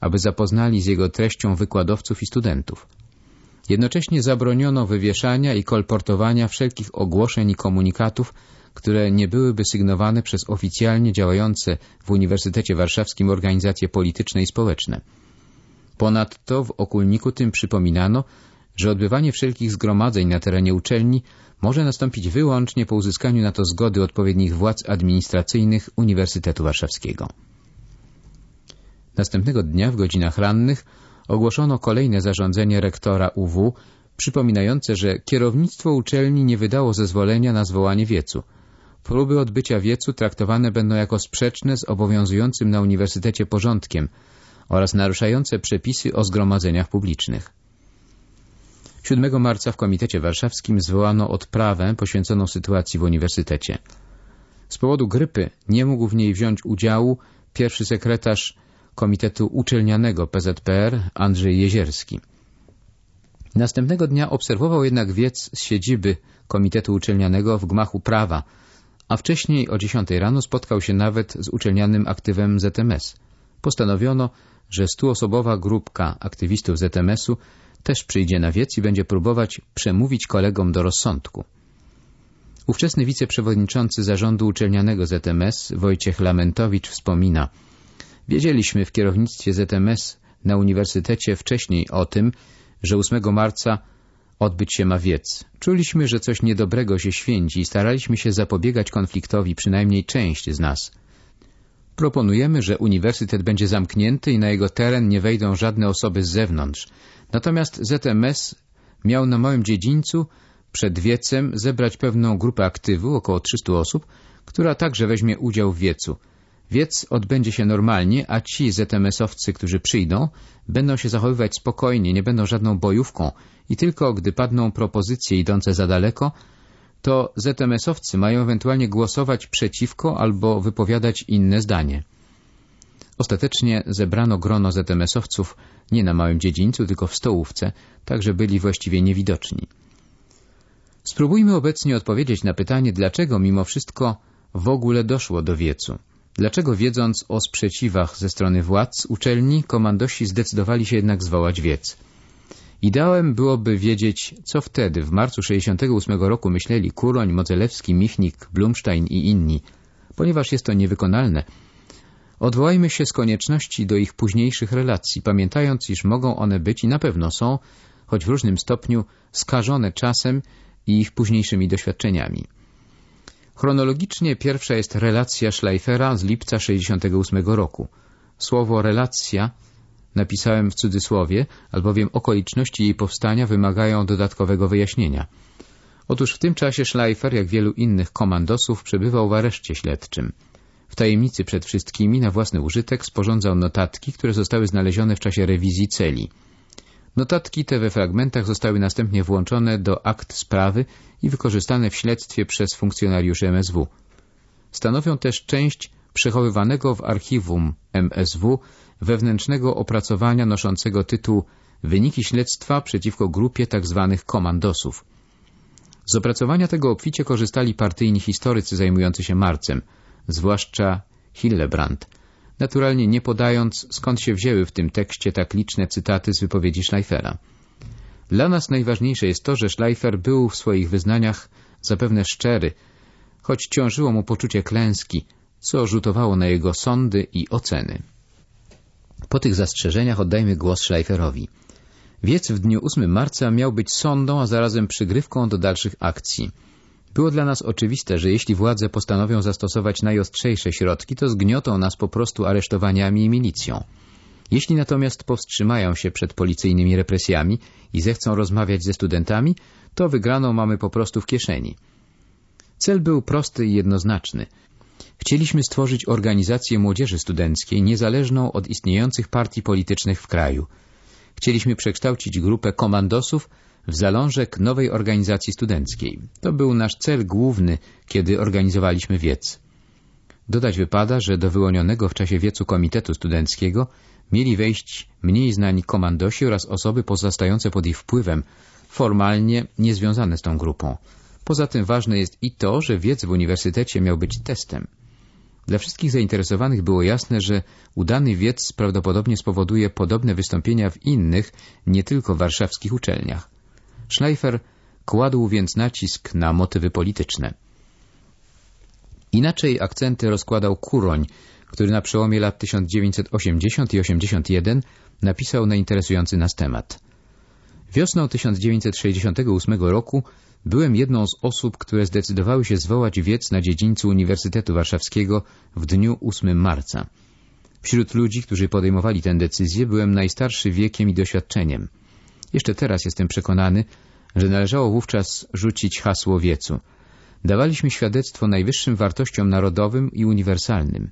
aby zapoznali z jego treścią wykładowców i studentów. Jednocześnie zabroniono wywieszania i kolportowania wszelkich ogłoszeń i komunikatów, które nie byłyby sygnowane przez oficjalnie działające w Uniwersytecie Warszawskim organizacje polityczne i społeczne. Ponadto w okulniku tym przypominano, że odbywanie wszelkich zgromadzeń na terenie uczelni może nastąpić wyłącznie po uzyskaniu na to zgody odpowiednich władz administracyjnych Uniwersytetu Warszawskiego. Następnego dnia w godzinach rannych ogłoszono kolejne zarządzenie rektora UW, przypominające, że kierownictwo uczelni nie wydało zezwolenia na zwołanie wiecu. Próby odbycia wiecu traktowane będą jako sprzeczne z obowiązującym na uniwersytecie porządkiem oraz naruszające przepisy o zgromadzeniach publicznych. 7 marca w Komitecie Warszawskim zwołano odprawę poświęconą sytuacji w uniwersytecie. Z powodu grypy nie mógł w niej wziąć udziału pierwszy sekretarz Komitetu Uczelnianego PZPR Andrzej Jezierski. Następnego dnia obserwował jednak wiec z siedziby Komitetu Uczelnianego w gmachu prawa, a wcześniej o 10 rano spotkał się nawet z uczelnianym aktywem ZMS. Postanowiono, że stuosobowa grupka aktywistów ZMS-u też przyjdzie na wiec i będzie próbować przemówić kolegom do rozsądku. Ówczesny wiceprzewodniczący zarządu uczelnianego ZMS Wojciech Lamentowicz wspomina Wiedzieliśmy w kierownictwie ZMS na uniwersytecie wcześniej o tym, że 8 marca odbyć się ma wiec. Czuliśmy, że coś niedobrego się święci i staraliśmy się zapobiegać konfliktowi, przynajmniej część z nas. Proponujemy, że uniwersytet będzie zamknięty i na jego teren nie wejdą żadne osoby z zewnątrz. Natomiast ZMS miał na małym dziedzińcu przed wiecem zebrać pewną grupę aktywu, około 300 osób, która także weźmie udział w wiecu. Wiec odbędzie się normalnie, a ci ZMS-owcy, którzy przyjdą, będą się zachowywać spokojnie, nie będą żadną bojówką i tylko gdy padną propozycje idące za daleko, to ZMS-owcy mają ewentualnie głosować przeciwko albo wypowiadać inne zdanie. Ostatecznie zebrano grono ZMS-owców nie na małym dziedzińcu, tylko w stołówce, tak że byli właściwie niewidoczni. Spróbujmy obecnie odpowiedzieć na pytanie, dlaczego mimo wszystko w ogóle doszło do wiecu. Dlaczego wiedząc o sprzeciwach ze strony władz uczelni, komandosi zdecydowali się jednak zwołać wiec? Ideałem byłoby wiedzieć, co wtedy, w marcu 68 roku myśleli Kuroń, Modzelewski, Michnik, Blumstein i inni. Ponieważ jest to niewykonalne, odwołajmy się z konieczności do ich późniejszych relacji, pamiętając, iż mogą one być i na pewno są, choć w różnym stopniu, skażone czasem i ich późniejszymi doświadczeniami. Chronologicznie pierwsza jest relacja Schleifera z lipca 68 roku. Słowo relacja napisałem w cudzysłowie, albowiem okoliczności jej powstania wymagają dodatkowego wyjaśnienia. Otóż w tym czasie Schleifer, jak wielu innych komandosów, przebywał w areszcie śledczym. W tajemnicy przed wszystkimi, na własny użytek, sporządzał notatki, które zostały znalezione w czasie rewizji celi. Notatki te we fragmentach zostały następnie włączone do akt sprawy i wykorzystane w śledztwie przez funkcjonariuszy MSW. Stanowią też część przechowywanego w archiwum MSW wewnętrznego opracowania noszącego tytuł Wyniki śledztwa przeciwko grupie tzw. Tak komandosów. Z opracowania tego obficie korzystali partyjni historycy zajmujący się marcem, zwłaszcza Hillebrand, naturalnie nie podając, skąd się wzięły w tym tekście tak liczne cytaty z wypowiedzi Schleifera. Dla nas najważniejsze jest to, że Schleifer był w swoich wyznaniach zapewne szczery, choć ciążyło mu poczucie klęski, co rzutowało na jego sądy i oceny. Po tych zastrzeżeniach oddajmy głos Schleiferowi. Wiec w dniu 8 marca miał być sądą, a zarazem przygrywką do dalszych akcji. Było dla nas oczywiste, że jeśli władze postanowią zastosować najostrzejsze środki, to zgniotą nas po prostu aresztowaniami i milicją. Jeśli natomiast powstrzymają się przed policyjnymi represjami i zechcą rozmawiać ze studentami, to wygraną mamy po prostu w kieszeni. Cel był prosty i jednoznaczny. Chcieliśmy stworzyć organizację młodzieży studenckiej niezależną od istniejących partii politycznych w kraju. Chcieliśmy przekształcić grupę komandosów w zalążek nowej organizacji studenckiej. To był nasz cel główny, kiedy organizowaliśmy wiec. Dodać wypada, że do wyłonionego w czasie wiecu Komitetu Studenckiego mieli wejść mniej znani komandosi oraz osoby pozostające pod ich wpływem, formalnie niezwiązane z tą grupą. Poza tym ważne jest i to, że wiec w uniwersytecie miał być testem. Dla wszystkich zainteresowanych było jasne, że udany wiec prawdopodobnie spowoduje podobne wystąpienia w innych, nie tylko warszawskich uczelniach. Schleifer kładł więc nacisk na motywy polityczne. Inaczej akcenty rozkładał Kuroń, który na przełomie lat 1980 i 81 napisał na interesujący nas temat. Wiosną 1968 roku byłem jedną z osób, które zdecydowały się zwołać wiec na dziedzińcu Uniwersytetu Warszawskiego w dniu 8 marca. Wśród ludzi, którzy podejmowali tę decyzję, byłem najstarszy wiekiem i doświadczeniem. Jeszcze teraz jestem przekonany, że należało wówczas rzucić hasło wiecu. Dawaliśmy świadectwo najwyższym wartościom narodowym i uniwersalnym.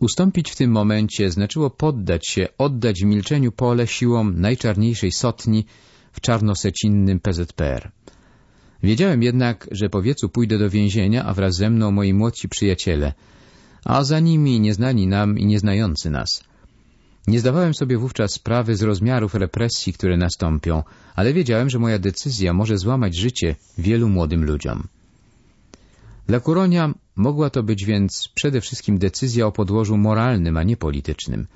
Ustąpić w tym momencie znaczyło poddać się, oddać w milczeniu pole siłom najczarniejszej sotni w czarnosecinnym PZPR. Wiedziałem jednak, że po wiecu pójdę do więzienia, a wraz ze mną moi młodsi przyjaciele, a za nimi nieznani nam i nieznający nas. Nie zdawałem sobie wówczas sprawy z rozmiarów represji, które nastąpią, ale wiedziałem, że moja decyzja może złamać życie wielu młodym ludziom. Dla Kuronia mogła to być więc przede wszystkim decyzja o podłożu moralnym, a nie politycznym.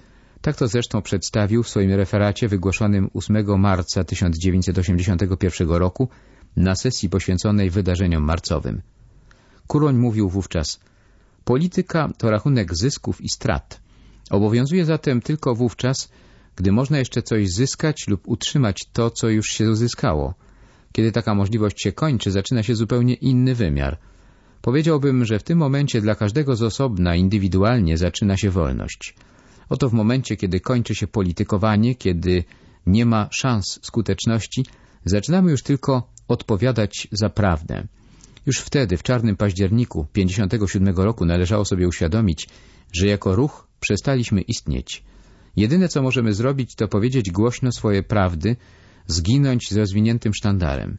Tak to zresztą przedstawił w swoim referacie wygłoszonym 8 marca 1981 roku na sesji poświęconej wydarzeniom marcowym. Kuroń mówił wówczas Polityka to rachunek zysków i strat. Obowiązuje zatem tylko wówczas, gdy można jeszcze coś zyskać lub utrzymać to, co już się uzyskało. Kiedy taka możliwość się kończy, zaczyna się zupełnie inny wymiar. Powiedziałbym, że w tym momencie dla każdego z osobna, indywidualnie zaczyna się wolność. Oto w momencie, kiedy kończy się politykowanie, kiedy nie ma szans skuteczności, zaczynamy już tylko odpowiadać za prawdę. Już wtedy, w czarnym październiku 57 roku należało sobie uświadomić, że jako ruch przestaliśmy istnieć. Jedyne, co możemy zrobić, to powiedzieć głośno swoje prawdy, zginąć z rozwiniętym sztandarem.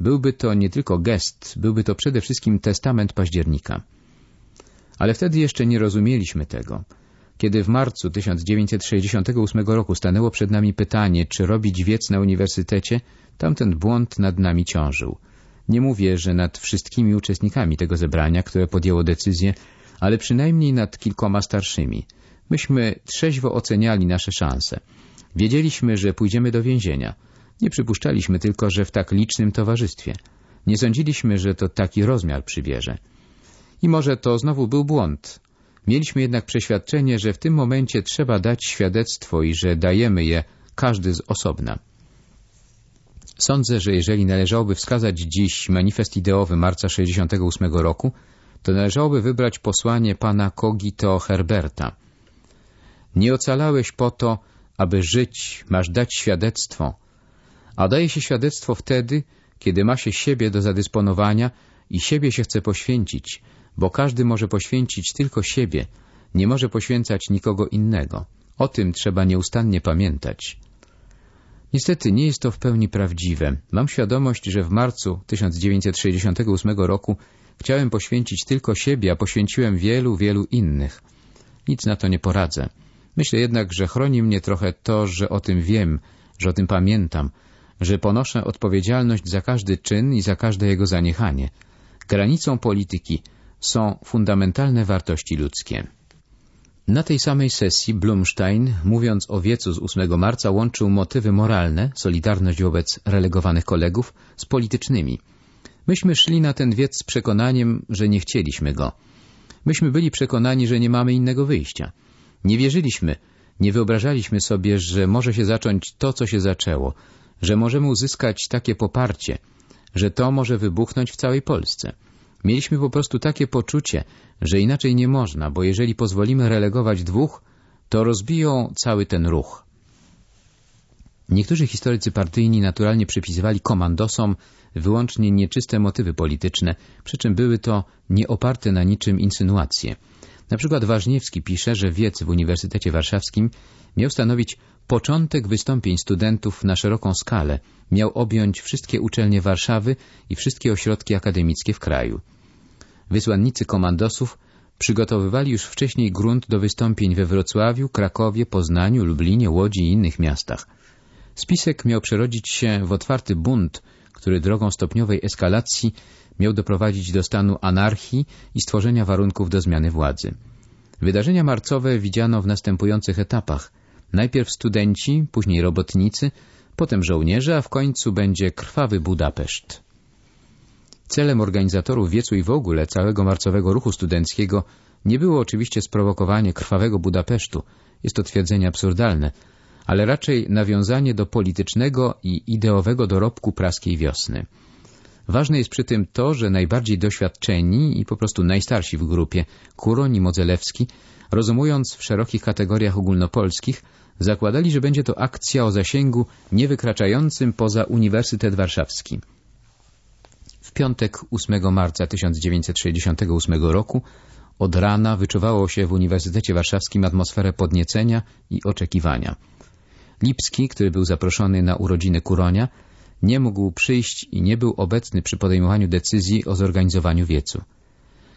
Byłby to nie tylko gest, byłby to przede wszystkim testament października. Ale wtedy jeszcze nie rozumieliśmy tego. Kiedy w marcu 1968 roku stanęło przed nami pytanie, czy robić wiec na uniwersytecie, tamten błąd nad nami ciążył. Nie mówię, że nad wszystkimi uczestnikami tego zebrania, które podjęło decyzję, ale przynajmniej nad kilkoma starszymi. Myśmy trzeźwo oceniali nasze szanse. Wiedzieliśmy, że pójdziemy do więzienia. Nie przypuszczaliśmy tylko, że w tak licznym towarzystwie. Nie sądziliśmy, że to taki rozmiar przybierze. I może to znowu był błąd. Mieliśmy jednak przeświadczenie, że w tym momencie trzeba dać świadectwo i że dajemy je każdy z osobna. Sądzę, że jeżeli należałoby wskazać dziś manifest ideowy marca 68 roku, to należałoby wybrać posłanie pana Kogito Herberta. Nie ocalałeś po to, aby żyć, masz dać świadectwo, a daje się świadectwo wtedy, kiedy ma się siebie do zadysponowania i siebie się chce poświęcić, bo każdy może poświęcić tylko siebie, nie może poświęcać nikogo innego. O tym trzeba nieustannie pamiętać. Niestety nie jest to w pełni prawdziwe. Mam świadomość, że w marcu 1968 roku chciałem poświęcić tylko siebie, a poświęciłem wielu, wielu innych. Nic na to nie poradzę. Myślę jednak, że chroni mnie trochę to, że o tym wiem, że o tym pamiętam, że ponoszę odpowiedzialność za każdy czyn i za każde jego zaniechanie. Granicą polityki są fundamentalne wartości ludzkie. Na tej samej sesji Blumstein, mówiąc o wiecu z 8 marca, łączył motywy moralne, solidarność wobec relegowanych kolegów, z politycznymi. Myśmy szli na ten wiec z przekonaniem, że nie chcieliśmy go. Myśmy byli przekonani, że nie mamy innego wyjścia. Nie wierzyliśmy, nie wyobrażaliśmy sobie, że może się zacząć to, co się zaczęło, że możemy uzyskać takie poparcie, że to może wybuchnąć w całej Polsce. Mieliśmy po prostu takie poczucie, że inaczej nie można, bo jeżeli pozwolimy relegować dwóch, to rozbiją cały ten ruch. Niektórzy historycy partyjni naturalnie przypisywali komandosom wyłącznie nieczyste motywy polityczne, przy czym były to nieoparte na niczym insynuacje. Na przykład Ważniewski pisze, że wiec w Uniwersytecie Warszawskim miał stanowić początek wystąpień studentów na szeroką skalę, miał objąć wszystkie uczelnie Warszawy i wszystkie ośrodki akademickie w kraju. Wysłannicy komandosów przygotowywali już wcześniej grunt do wystąpień we Wrocławiu, Krakowie, Poznaniu, Lublinie, Łodzi i innych miastach. Spisek miał przerodzić się w otwarty bunt, który drogą stopniowej eskalacji miał doprowadzić do stanu anarchii i stworzenia warunków do zmiany władzy. Wydarzenia marcowe widziano w następujących etapach. Najpierw studenci, później robotnicy, potem żołnierze, a w końcu będzie krwawy Budapeszt. Celem organizatorów wiecu i w ogóle całego marcowego ruchu studenckiego nie było oczywiście sprowokowanie krwawego Budapesztu, jest to twierdzenie absurdalne, ale raczej nawiązanie do politycznego i ideowego dorobku praskiej wiosny. Ważne jest przy tym to, że najbardziej doświadczeni i po prostu najstarsi w grupie, Kuroń i Modzelewski, rozumując w szerokich kategoriach ogólnopolskich, zakładali, że będzie to akcja o zasięgu niewykraczającym poza Uniwersytet Warszawski. W piątek 8 marca 1968 roku od rana wyczuwało się w Uniwersytecie Warszawskim atmosferę podniecenia i oczekiwania. Lipski, który był zaproszony na urodziny Kuronia, nie mógł przyjść i nie był obecny przy podejmowaniu decyzji o zorganizowaniu wiecu.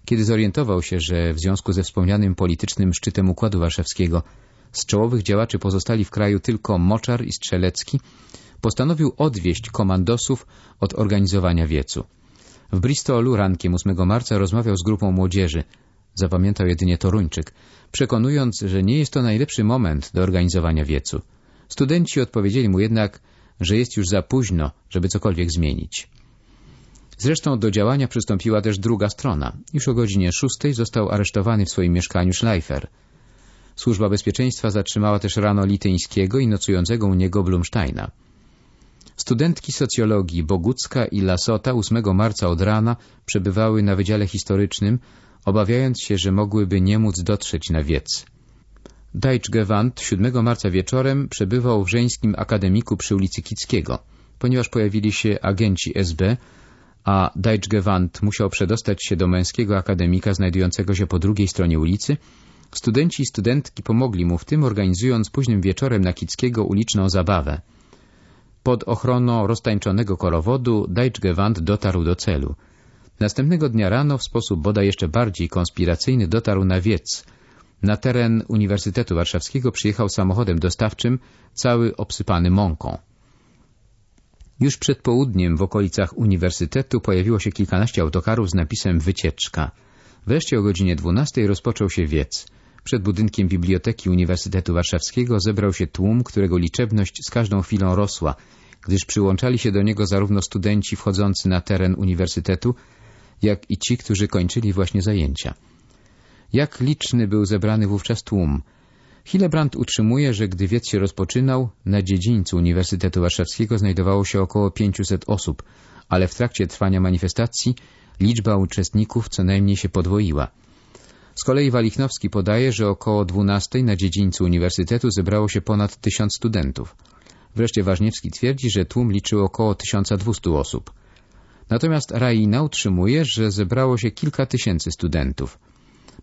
Kiedy zorientował się, że w związku ze wspomnianym politycznym szczytem Układu Warszawskiego z czołowych działaczy pozostali w kraju tylko Moczar i Strzelecki, postanowił odwieść komandosów od organizowania wiecu. W Bristolu rankiem 8 marca rozmawiał z grupą młodzieży. Zapamiętał jedynie Toruńczyk, przekonując, że nie jest to najlepszy moment do organizowania wiecu. Studenci odpowiedzieli mu jednak, że jest już za późno, żeby cokolwiek zmienić. Zresztą do działania przystąpiła też druga strona. Już o godzinie szóstej został aresztowany w swoim mieszkaniu Schleifer. Służba bezpieczeństwa zatrzymała też rano Lityńskiego i nocującego u niego Blumsteina. Studentki socjologii Bogucka i Lasota 8 marca od rana przebywały na Wydziale Historycznym, obawiając się, że mogłyby nie móc dotrzeć na wiec. Deichgewand 7 marca wieczorem przebywał w Żeńskim Akademiku przy ulicy Kickiego. Ponieważ pojawili się agenci SB, a Deichgewand musiał przedostać się do męskiego akademika znajdującego się po drugiej stronie ulicy, studenci i studentki pomogli mu w tym, organizując późnym wieczorem na Kickiego uliczną zabawę. Pod ochroną roztańczonego korowodu Deichgewand dotarł do celu. Następnego dnia rano w sposób bodaj jeszcze bardziej konspiracyjny dotarł na wiec. Na teren Uniwersytetu Warszawskiego przyjechał samochodem dostawczym, cały obsypany mąką. Już przed południem w okolicach uniwersytetu pojawiło się kilkanaście autokarów z napisem wycieczka. Wreszcie o godzinie 12 rozpoczął się wiec. Przed budynkiem Biblioteki Uniwersytetu Warszawskiego zebrał się tłum, którego liczebność z każdą chwilą rosła, gdyż przyłączali się do niego zarówno studenci wchodzący na teren uniwersytetu, jak i ci, którzy kończyli właśnie zajęcia. Jak liczny był zebrany wówczas tłum. Hillebrand utrzymuje, że gdy wiec się rozpoczynał, na dziedzińcu Uniwersytetu Warszawskiego znajdowało się około 500 osób, ale w trakcie trwania manifestacji liczba uczestników co najmniej się podwoiła. Z kolei Walichnowski podaje, że około 12 na dziedzińcu uniwersytetu zebrało się ponad 1000 studentów. Wreszcie Ważniewski twierdzi, że tłum liczył około 1200 osób. Natomiast Raina utrzymuje, że zebrało się kilka tysięcy studentów.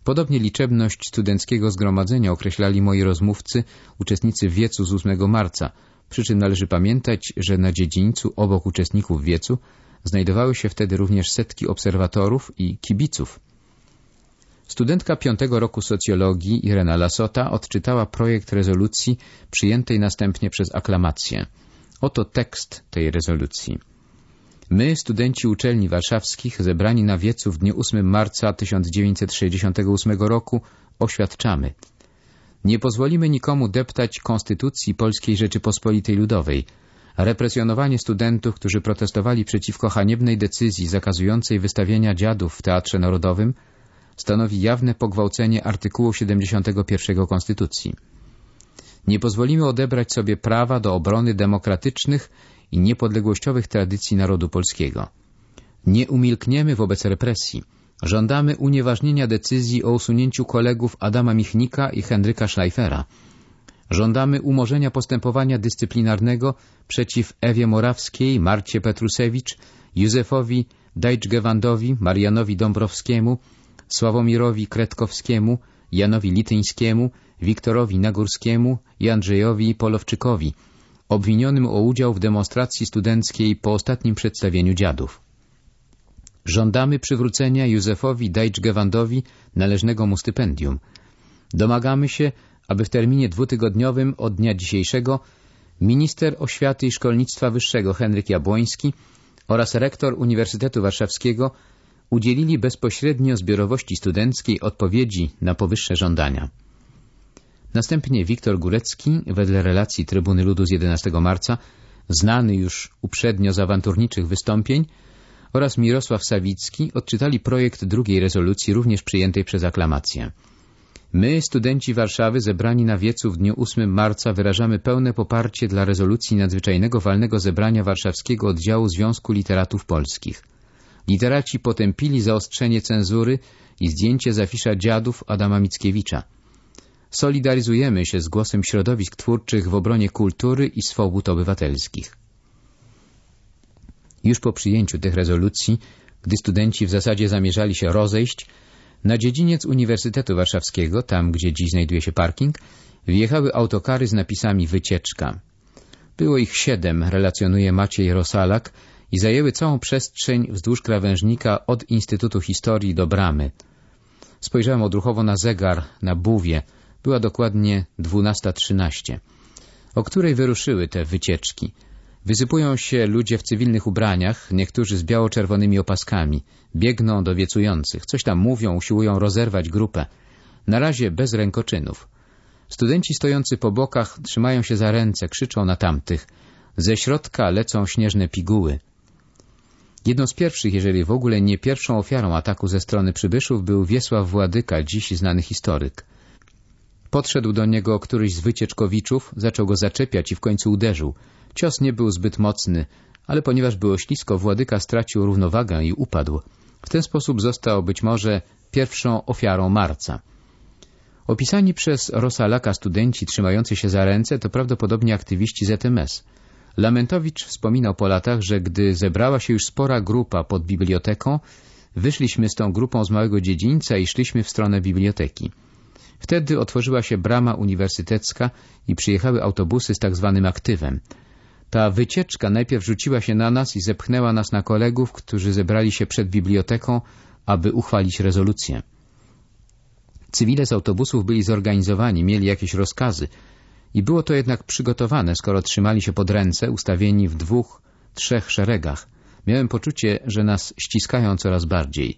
Podobnie liczebność studenckiego zgromadzenia określali moi rozmówcy, uczestnicy wiecu z 8 marca, przy czym należy pamiętać, że na dziedzińcu obok uczestników wiecu znajdowały się wtedy również setki obserwatorów i kibiców. Studentka piątego roku socjologii Irena Lasota odczytała projekt rezolucji przyjętej następnie przez aklamację. Oto tekst tej rezolucji. My, studenci uczelni warszawskich, zebrani na wiecu w dniu 8 marca 1968 roku, oświadczamy. Nie pozwolimy nikomu deptać Konstytucji Polskiej Rzeczypospolitej Ludowej. Represjonowanie studentów, którzy protestowali przeciwko haniebnej decyzji zakazującej wystawienia dziadów w Teatrze Narodowym, stanowi jawne pogwałcenie artykułu 71 Konstytucji. Nie pozwolimy odebrać sobie prawa do obrony demokratycznych i niepodległościowych tradycji narodu polskiego. Nie umilkniemy wobec represji. Żądamy unieważnienia decyzji o usunięciu kolegów Adama Michnika i Henryka Schleifera. Żądamy umorzenia postępowania dyscyplinarnego przeciw Ewie Morawskiej, Marcie Petrusewicz, Józefowi Dajczgewandowi, Marianowi Dąbrowskiemu, Sławomirowi Kretkowskiemu, Janowi Lityńskiemu, Wiktorowi Nagórskiemu i Andrzejowi Polowczykowi, obwinionym o udział w demonstracji studenckiej po ostatnim przedstawieniu dziadów. Żądamy przywrócenia Józefowi Dajczgewandowi należnego mu stypendium. Domagamy się, aby w terminie dwutygodniowym od dnia dzisiejszego minister oświaty i szkolnictwa wyższego Henryk Jabłoński oraz rektor Uniwersytetu Warszawskiego udzielili bezpośrednio zbiorowości studenckiej odpowiedzi na powyższe żądania. Następnie Wiktor Górecki, wedle relacji Trybuny Ludu z 11 marca, znany już uprzednio z awanturniczych wystąpień, oraz Mirosław Sawicki odczytali projekt drugiej rezolucji, również przyjętej przez aklamację. My, studenci Warszawy, zebrani na wiecu w dniu 8 marca, wyrażamy pełne poparcie dla rezolucji nadzwyczajnego walnego zebrania warszawskiego oddziału Związku Literatów Polskich. Literaci potępili zaostrzenie cenzury i zdjęcie z afisza dziadów Adama Mickiewicza. Solidaryzujemy się z głosem środowisk twórczych w obronie kultury i swobód obywatelskich. Już po przyjęciu tych rezolucji, gdy studenci w zasadzie zamierzali się rozejść, na dziedziniec Uniwersytetu Warszawskiego, tam gdzie dziś znajduje się parking, wjechały autokary z napisami wycieczka. Było ich siedem, relacjonuje Maciej Rosalak, i zajęły całą przestrzeń wzdłuż krawężnika od Instytutu Historii do bramy. Spojrzałem odruchowo na zegar, na buwie. Była dokładnie 12.13. O której wyruszyły te wycieczki? Wysypują się ludzie w cywilnych ubraniach, niektórzy z biało-czerwonymi opaskami. Biegną do wiecujących, coś tam mówią, usiłują rozerwać grupę. Na razie bez rękoczynów. Studenci stojący po bokach trzymają się za ręce, krzyczą na tamtych. Ze środka lecą śnieżne piguły. Jedną z pierwszych, jeżeli w ogóle nie pierwszą ofiarą ataku ze strony przybyszów był Wiesław Władyka, dziś znany historyk. Podszedł do niego któryś z wycieczkowiczów, zaczął go zaczepiać i w końcu uderzył. Cios nie był zbyt mocny, ale ponieważ było ślisko, Władyka stracił równowagę i upadł. W ten sposób został być może pierwszą ofiarą marca. Opisani przez Rosalaka studenci trzymający się za ręce to prawdopodobnie aktywiści ZMS. Lamentowicz wspominał po latach, że gdy zebrała się już spora grupa pod biblioteką, wyszliśmy z tą grupą z małego dziedzińca i szliśmy w stronę biblioteki. Wtedy otworzyła się brama uniwersytecka i przyjechały autobusy z tak zwanym aktywem. Ta wycieczka najpierw rzuciła się na nas i zepchnęła nas na kolegów, którzy zebrali się przed biblioteką, aby uchwalić rezolucję. Cywile z autobusów byli zorganizowani, mieli jakieś rozkazy i było to jednak przygotowane, skoro trzymali się pod ręce, ustawieni w dwóch, trzech szeregach. Miałem poczucie, że nas ściskają coraz bardziej.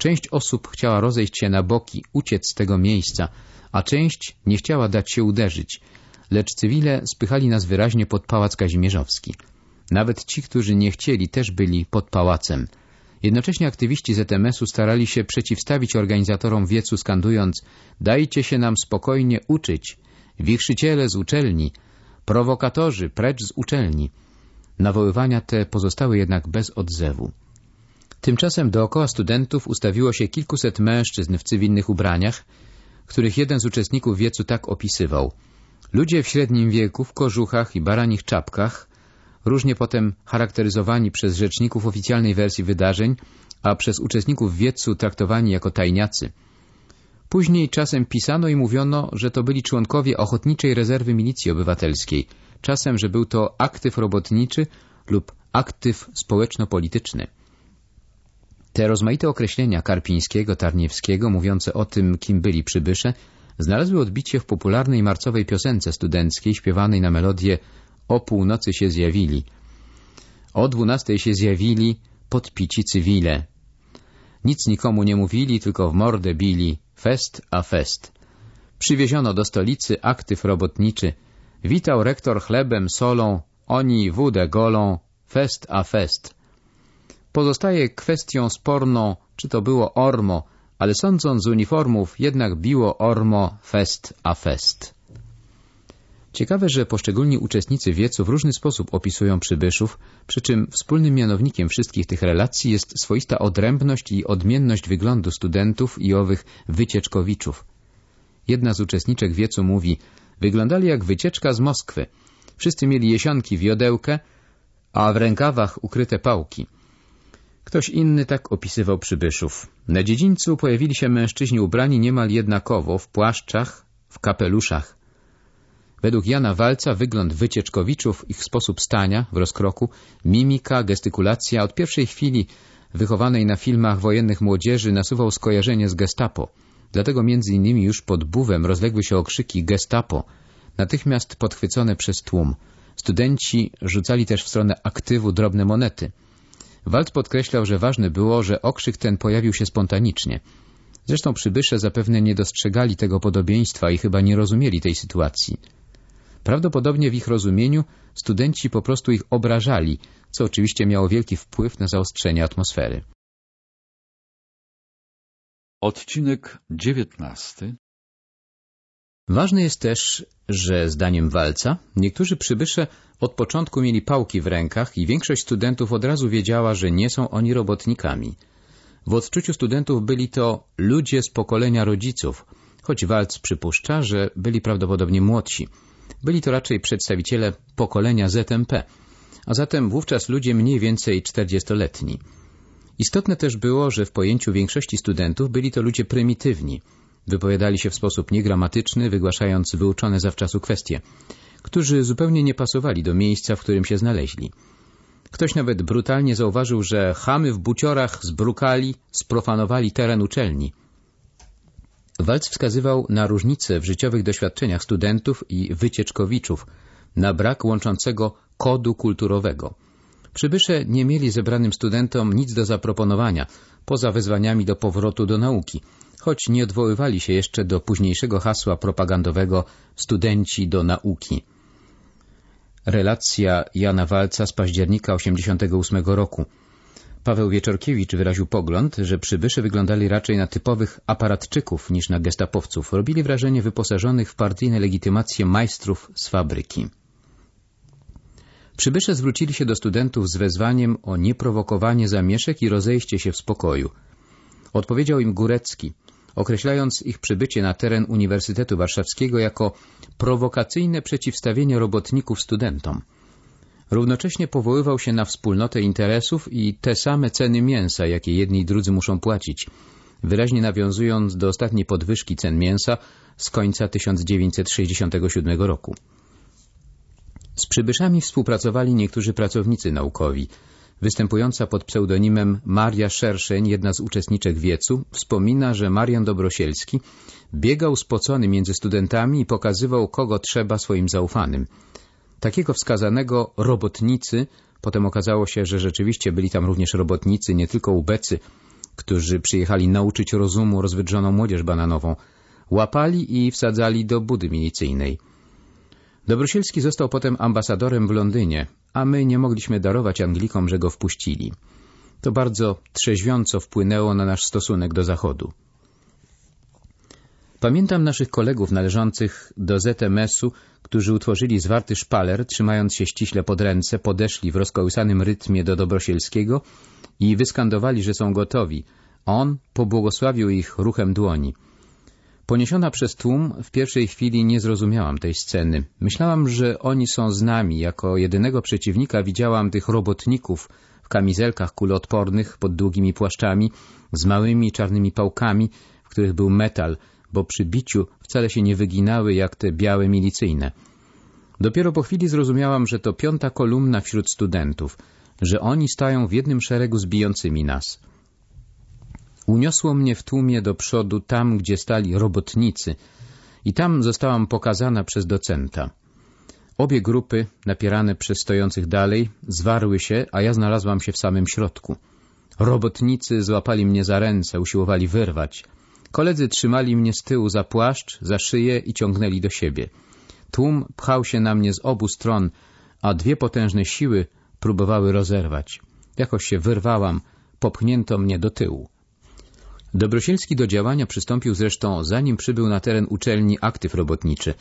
Część osób chciała rozejść się na boki, uciec z tego miejsca, a część nie chciała dać się uderzyć, lecz cywile spychali nas wyraźnie pod pałac kazimierzowski. Nawet ci, którzy nie chcieli, też byli pod pałacem. Jednocześnie aktywiści ZMS-u starali się przeciwstawić organizatorom wiecu, skandując dajcie się nam spokojnie uczyć, wichrzyciele z uczelni, prowokatorzy precz z uczelni. Nawoływania te pozostały jednak bez odzewu. Tymczasem dookoła studentów ustawiło się kilkuset mężczyzn w cywilnych ubraniach, których jeden z uczestników wiecu tak opisywał. Ludzie w średnim wieku, w kożuchach i baranich czapkach, różnie potem charakteryzowani przez rzeczników oficjalnej wersji wydarzeń, a przez uczestników wiecu traktowani jako tajniacy. Później czasem pisano i mówiono, że to byli członkowie Ochotniczej Rezerwy Milicji Obywatelskiej, czasem, że był to aktyw robotniczy lub aktyw społeczno-polityczny. Te rozmaite określenia Karpińskiego, Tarniewskiego, mówiące o tym, kim byli przybysze, znalazły odbicie w popularnej marcowej piosence studenckiej śpiewanej na melodię O północy się zjawili. O dwunastej się zjawili podpici cywile. Nic nikomu nie mówili, tylko w mordę bili, fest a fest. Przywieziono do stolicy aktyw robotniczy. Witał rektor chlebem, solą, oni wódę golą, fest a fest. Pozostaje kwestią sporną, czy to było ormo, ale sądząc z uniformów, jednak biło ormo fest a fest. Ciekawe, że poszczególni uczestnicy wiecu w różny sposób opisują przybyszów, przy czym wspólnym mianownikiem wszystkich tych relacji jest swoista odrębność i odmienność wyglądu studentów i owych wycieczkowiczów. Jedna z uczestniczek wiecu mówi, wyglądali jak wycieczka z Moskwy. Wszyscy mieli jesionki w jodełkę, a w rękawach ukryte pałki. Ktoś inny tak opisywał przybyszów. Na dziedzińcu pojawili się mężczyźni ubrani niemal jednakowo, w płaszczach, w kapeluszach. Według Jana Walca wygląd wycieczkowiczów, ich sposób stania w rozkroku, mimika, gestykulacja od pierwszej chwili wychowanej na filmach wojennych młodzieży nasuwał skojarzenie z gestapo. Dlatego między innymi już pod buwem rozległy się okrzyki gestapo, natychmiast podchwycone przez tłum. Studenci rzucali też w stronę aktywu drobne monety. Walc podkreślał, że ważne było, że okrzyk ten pojawił się spontanicznie. Zresztą przybysze zapewne nie dostrzegali tego podobieństwa i chyba nie rozumieli tej sytuacji. Prawdopodobnie w ich rozumieniu studenci po prostu ich obrażali, co oczywiście miało wielki wpływ na zaostrzenie atmosfery. Odcinek dziewiętnasty Ważne jest też, że zdaniem Walca niektórzy przybysze od początku mieli pałki w rękach i większość studentów od razu wiedziała, że nie są oni robotnikami. W odczuciu studentów byli to ludzie z pokolenia rodziców, choć Walc przypuszcza, że byli prawdopodobnie młodsi. Byli to raczej przedstawiciele pokolenia ZMP, a zatem wówczas ludzie mniej więcej czterdziestoletni. Istotne też było, że w pojęciu większości studentów byli to ludzie prymitywni. Wypowiadali się w sposób niegramatyczny, wygłaszając wyuczone zawczasu kwestie, którzy zupełnie nie pasowali do miejsca, w którym się znaleźli. Ktoś nawet brutalnie zauważył, że chamy w buciorach zbrukali, sprofanowali teren uczelni. Walc wskazywał na różnice w życiowych doświadczeniach studentów i wycieczkowiczów, na brak łączącego kodu kulturowego. Przybysze nie mieli zebranym studentom nic do zaproponowania, poza wezwaniami do powrotu do nauki, choć nie odwoływali się jeszcze do późniejszego hasła propagandowego studenci do nauki. Relacja Jana Walca z października 1988 roku. Paweł Wieczorkiewicz wyraził pogląd, że przybysze wyglądali raczej na typowych aparatczyków niż na gestapowców. Robili wrażenie wyposażonych w partyjne legitymacje majstrów z fabryki. Przybysze zwrócili się do studentów z wezwaniem o nieprowokowanie zamieszek i rozejście się w spokoju. Odpowiedział im Górecki, określając ich przybycie na teren Uniwersytetu Warszawskiego jako prowokacyjne przeciwstawienie robotników studentom. Równocześnie powoływał się na wspólnotę interesów i te same ceny mięsa, jakie jedni i drudzy muszą płacić, wyraźnie nawiązując do ostatniej podwyżki cen mięsa z końca 1967 roku. Z przybyszami współpracowali niektórzy pracownicy naukowi. Występująca pod pseudonimem Maria Szerszeń, jedna z uczestniczek wiecu, wspomina, że Marian Dobrosielski biegał spocony między studentami i pokazywał, kogo trzeba swoim zaufanym. Takiego wskazanego robotnicy, potem okazało się, że rzeczywiście byli tam również robotnicy, nie tylko ubecy, którzy przyjechali nauczyć rozumu rozwydrzoną młodzież bananową, łapali i wsadzali do budy milicyjnej. Dobrosielski został potem ambasadorem w Londynie, a my nie mogliśmy darować Anglikom, że go wpuścili. To bardzo trzeźwiąco wpłynęło na nasz stosunek do Zachodu. Pamiętam naszych kolegów należących do ZMS-u, którzy utworzyli zwarty szpaler, trzymając się ściśle pod ręce, podeszli w rozkołysanym rytmie do Dobrosielskiego i wyskandowali, że są gotowi. On pobłogosławił ich ruchem dłoni. Poniesiona przez tłum, w pierwszej chwili nie zrozumiałam tej sceny. Myślałam, że oni są z nami. Jako jedynego przeciwnika widziałam tych robotników w kamizelkach kuloodpornych pod długimi płaszczami, z małymi czarnymi pałkami, w których był metal, bo przy biciu wcale się nie wyginały jak te białe milicyjne. Dopiero po chwili zrozumiałam, że to piąta kolumna wśród studentów, że oni stają w jednym szeregu z bijącymi nas. Uniosło mnie w tłumie do przodu tam, gdzie stali robotnicy i tam zostałam pokazana przez docenta. Obie grupy, napierane przez stojących dalej, zwarły się, a ja znalazłam się w samym środku. Robotnicy złapali mnie za ręce, usiłowali wyrwać. Koledzy trzymali mnie z tyłu za płaszcz, za szyję i ciągnęli do siebie. Tłum pchał się na mnie z obu stron, a dwie potężne siły próbowały rozerwać. Jakoś się wyrwałam, popchnięto mnie do tyłu. Dobrosielski do działania przystąpił zresztą zanim przybył na teren uczelni aktyw robotniczy.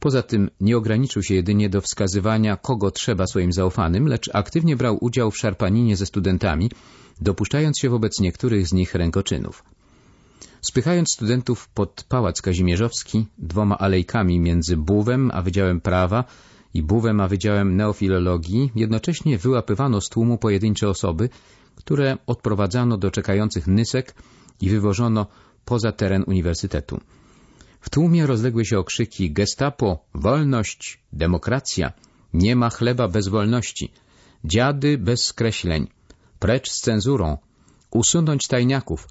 Poza tym nie ograniczył się jedynie do wskazywania, kogo trzeba swoim zaufanym, lecz aktywnie brał udział w szarpaninie ze studentami, dopuszczając się wobec niektórych z nich rękoczynów. Spychając studentów pod Pałac Kazimierzowski dwoma alejkami między Buwem a Wydziałem Prawa i Buwem a Wydziałem Neofilologii, jednocześnie wyłapywano z tłumu pojedyncze osoby, które odprowadzano do czekających nysek i wywożono poza teren uniwersytetu. W tłumie rozległy się okrzyki gestapo, wolność, demokracja, nie ma chleba bez wolności, dziady bez skreśleń, precz z cenzurą, usunąć tajniaków.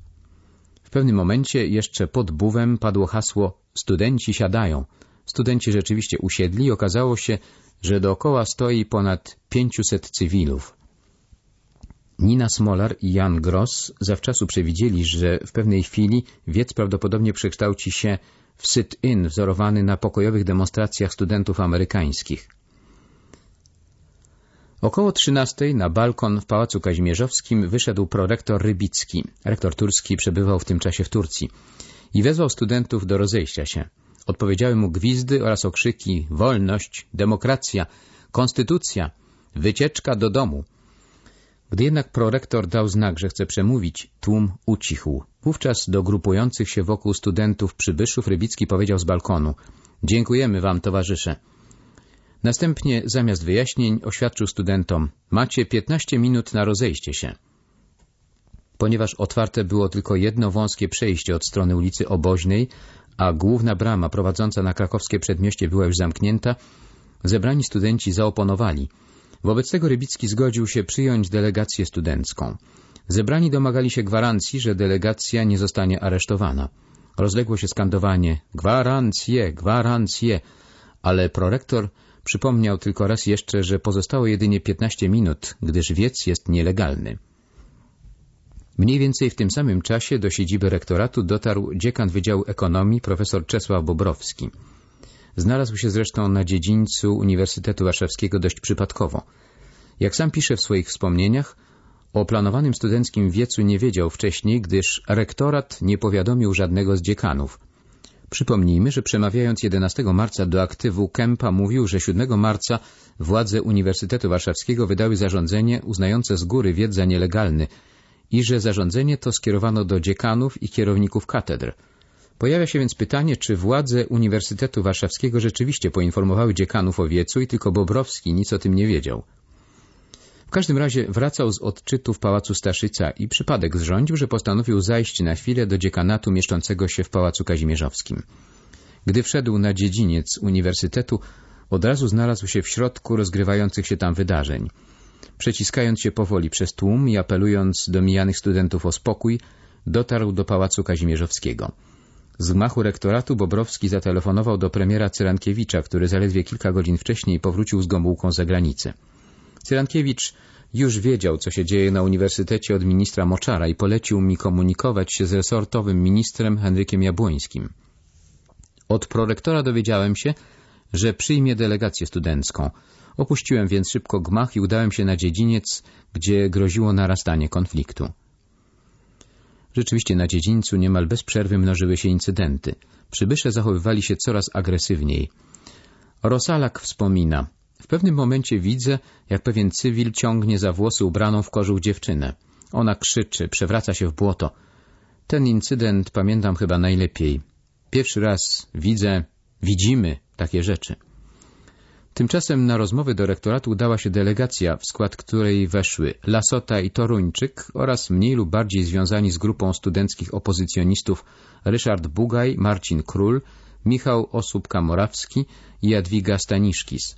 W pewnym momencie jeszcze pod buwem padło hasło studenci siadają. Studenci rzeczywiście usiedli i okazało się, że dookoła stoi ponad pięciuset cywilów. Nina Smolar i Jan Gross zawczasu przewidzieli, że w pewnej chwili wiec prawdopodobnie przekształci się w sit-in wzorowany na pokojowych demonstracjach studentów amerykańskich. Około 13 na balkon w Pałacu Kazimierzowskim wyszedł prorektor Rybicki. Rektor turski przebywał w tym czasie w Turcji i wezwał studentów do rozejścia się. Odpowiedziały mu gwizdy oraz okrzyki wolność, demokracja, konstytucja, wycieczka do domu. Gdy jednak prorektor dał znak, że chce przemówić, tłum ucichł. Wówczas do grupujących się wokół studentów przybyszów Rybicki powiedział z balkonu — Dziękujemy wam, towarzysze. Następnie, zamiast wyjaśnień, oświadczył studentom — Macie 15 minut na rozejście się. Ponieważ otwarte było tylko jedno wąskie przejście od strony ulicy Oboźnej, a główna brama prowadząca na krakowskie przedmieście była już zamknięta, zebrani studenci zaoponowali. Wobec tego Rybicki zgodził się przyjąć delegację studencką. Zebrani domagali się gwarancji, że delegacja nie zostanie aresztowana. Rozległo się skandowanie — gwarancje, gwarancje! Ale prorektor przypomniał tylko raz jeszcze, że pozostało jedynie 15 minut, gdyż wiec jest nielegalny. Mniej więcej w tym samym czasie do siedziby rektoratu dotarł dziekan Wydziału Ekonomii profesor Czesław Bobrowski. Znalazł się zresztą na dziedzińcu Uniwersytetu Warszawskiego dość przypadkowo. Jak sam pisze w swoich wspomnieniach, o planowanym studenckim wiecu nie wiedział wcześniej, gdyż rektorat nie powiadomił żadnego z dziekanów. Przypomnijmy, że przemawiając 11 marca do aktywu Kempa mówił, że 7 marca władze Uniwersytetu Warszawskiego wydały zarządzenie uznające z góry wiec za nielegalny i że zarządzenie to skierowano do dziekanów i kierowników katedr. Pojawia się więc pytanie, czy władze Uniwersytetu Warszawskiego rzeczywiście poinformowały dziekanów o wiecu i tylko Bobrowski nic o tym nie wiedział. W każdym razie wracał z odczytu w Pałacu Staszyca i przypadek zrządził, że postanowił zajść na chwilę do dziekanatu mieszczącego się w Pałacu Kazimierzowskim. Gdy wszedł na dziedziniec uniwersytetu, od razu znalazł się w środku rozgrywających się tam wydarzeń. Przeciskając się powoli przez tłum i apelując do mijanych studentów o spokój, dotarł do Pałacu Kazimierzowskiego. Z gmachu rektoratu Bobrowski zatelefonował do premiera Cyrankiewicza, który zaledwie kilka godzin wcześniej powrócił z Gomułką za granicę. Cyrankiewicz już wiedział, co się dzieje na uniwersytecie od ministra Moczara i polecił mi komunikować się z resortowym ministrem Henrykiem Jabłońskim. Od prorektora dowiedziałem się, że przyjmie delegację studencką. Opuściłem więc szybko gmach i udałem się na dziedziniec, gdzie groziło narastanie konfliktu. Rzeczywiście na dziedzińcu niemal bez przerwy mnożyły się incydenty. Przybysze zachowywali się coraz agresywniej. Rosalak wspomina — w pewnym momencie widzę, jak pewien cywil ciągnie za włosy ubraną w kożuch dziewczynę. Ona krzyczy, przewraca się w błoto. Ten incydent pamiętam chyba najlepiej. Pierwszy raz widzę, widzimy takie rzeczy. Tymczasem na rozmowy do rektoratu udała się delegacja, w skład której weszły Lasota i Toruńczyk oraz mniej lub bardziej związani z grupą studenckich opozycjonistów Ryszard Bugaj, Marcin Król, Michał Osób-Kamorawski i Jadwiga Staniszkis.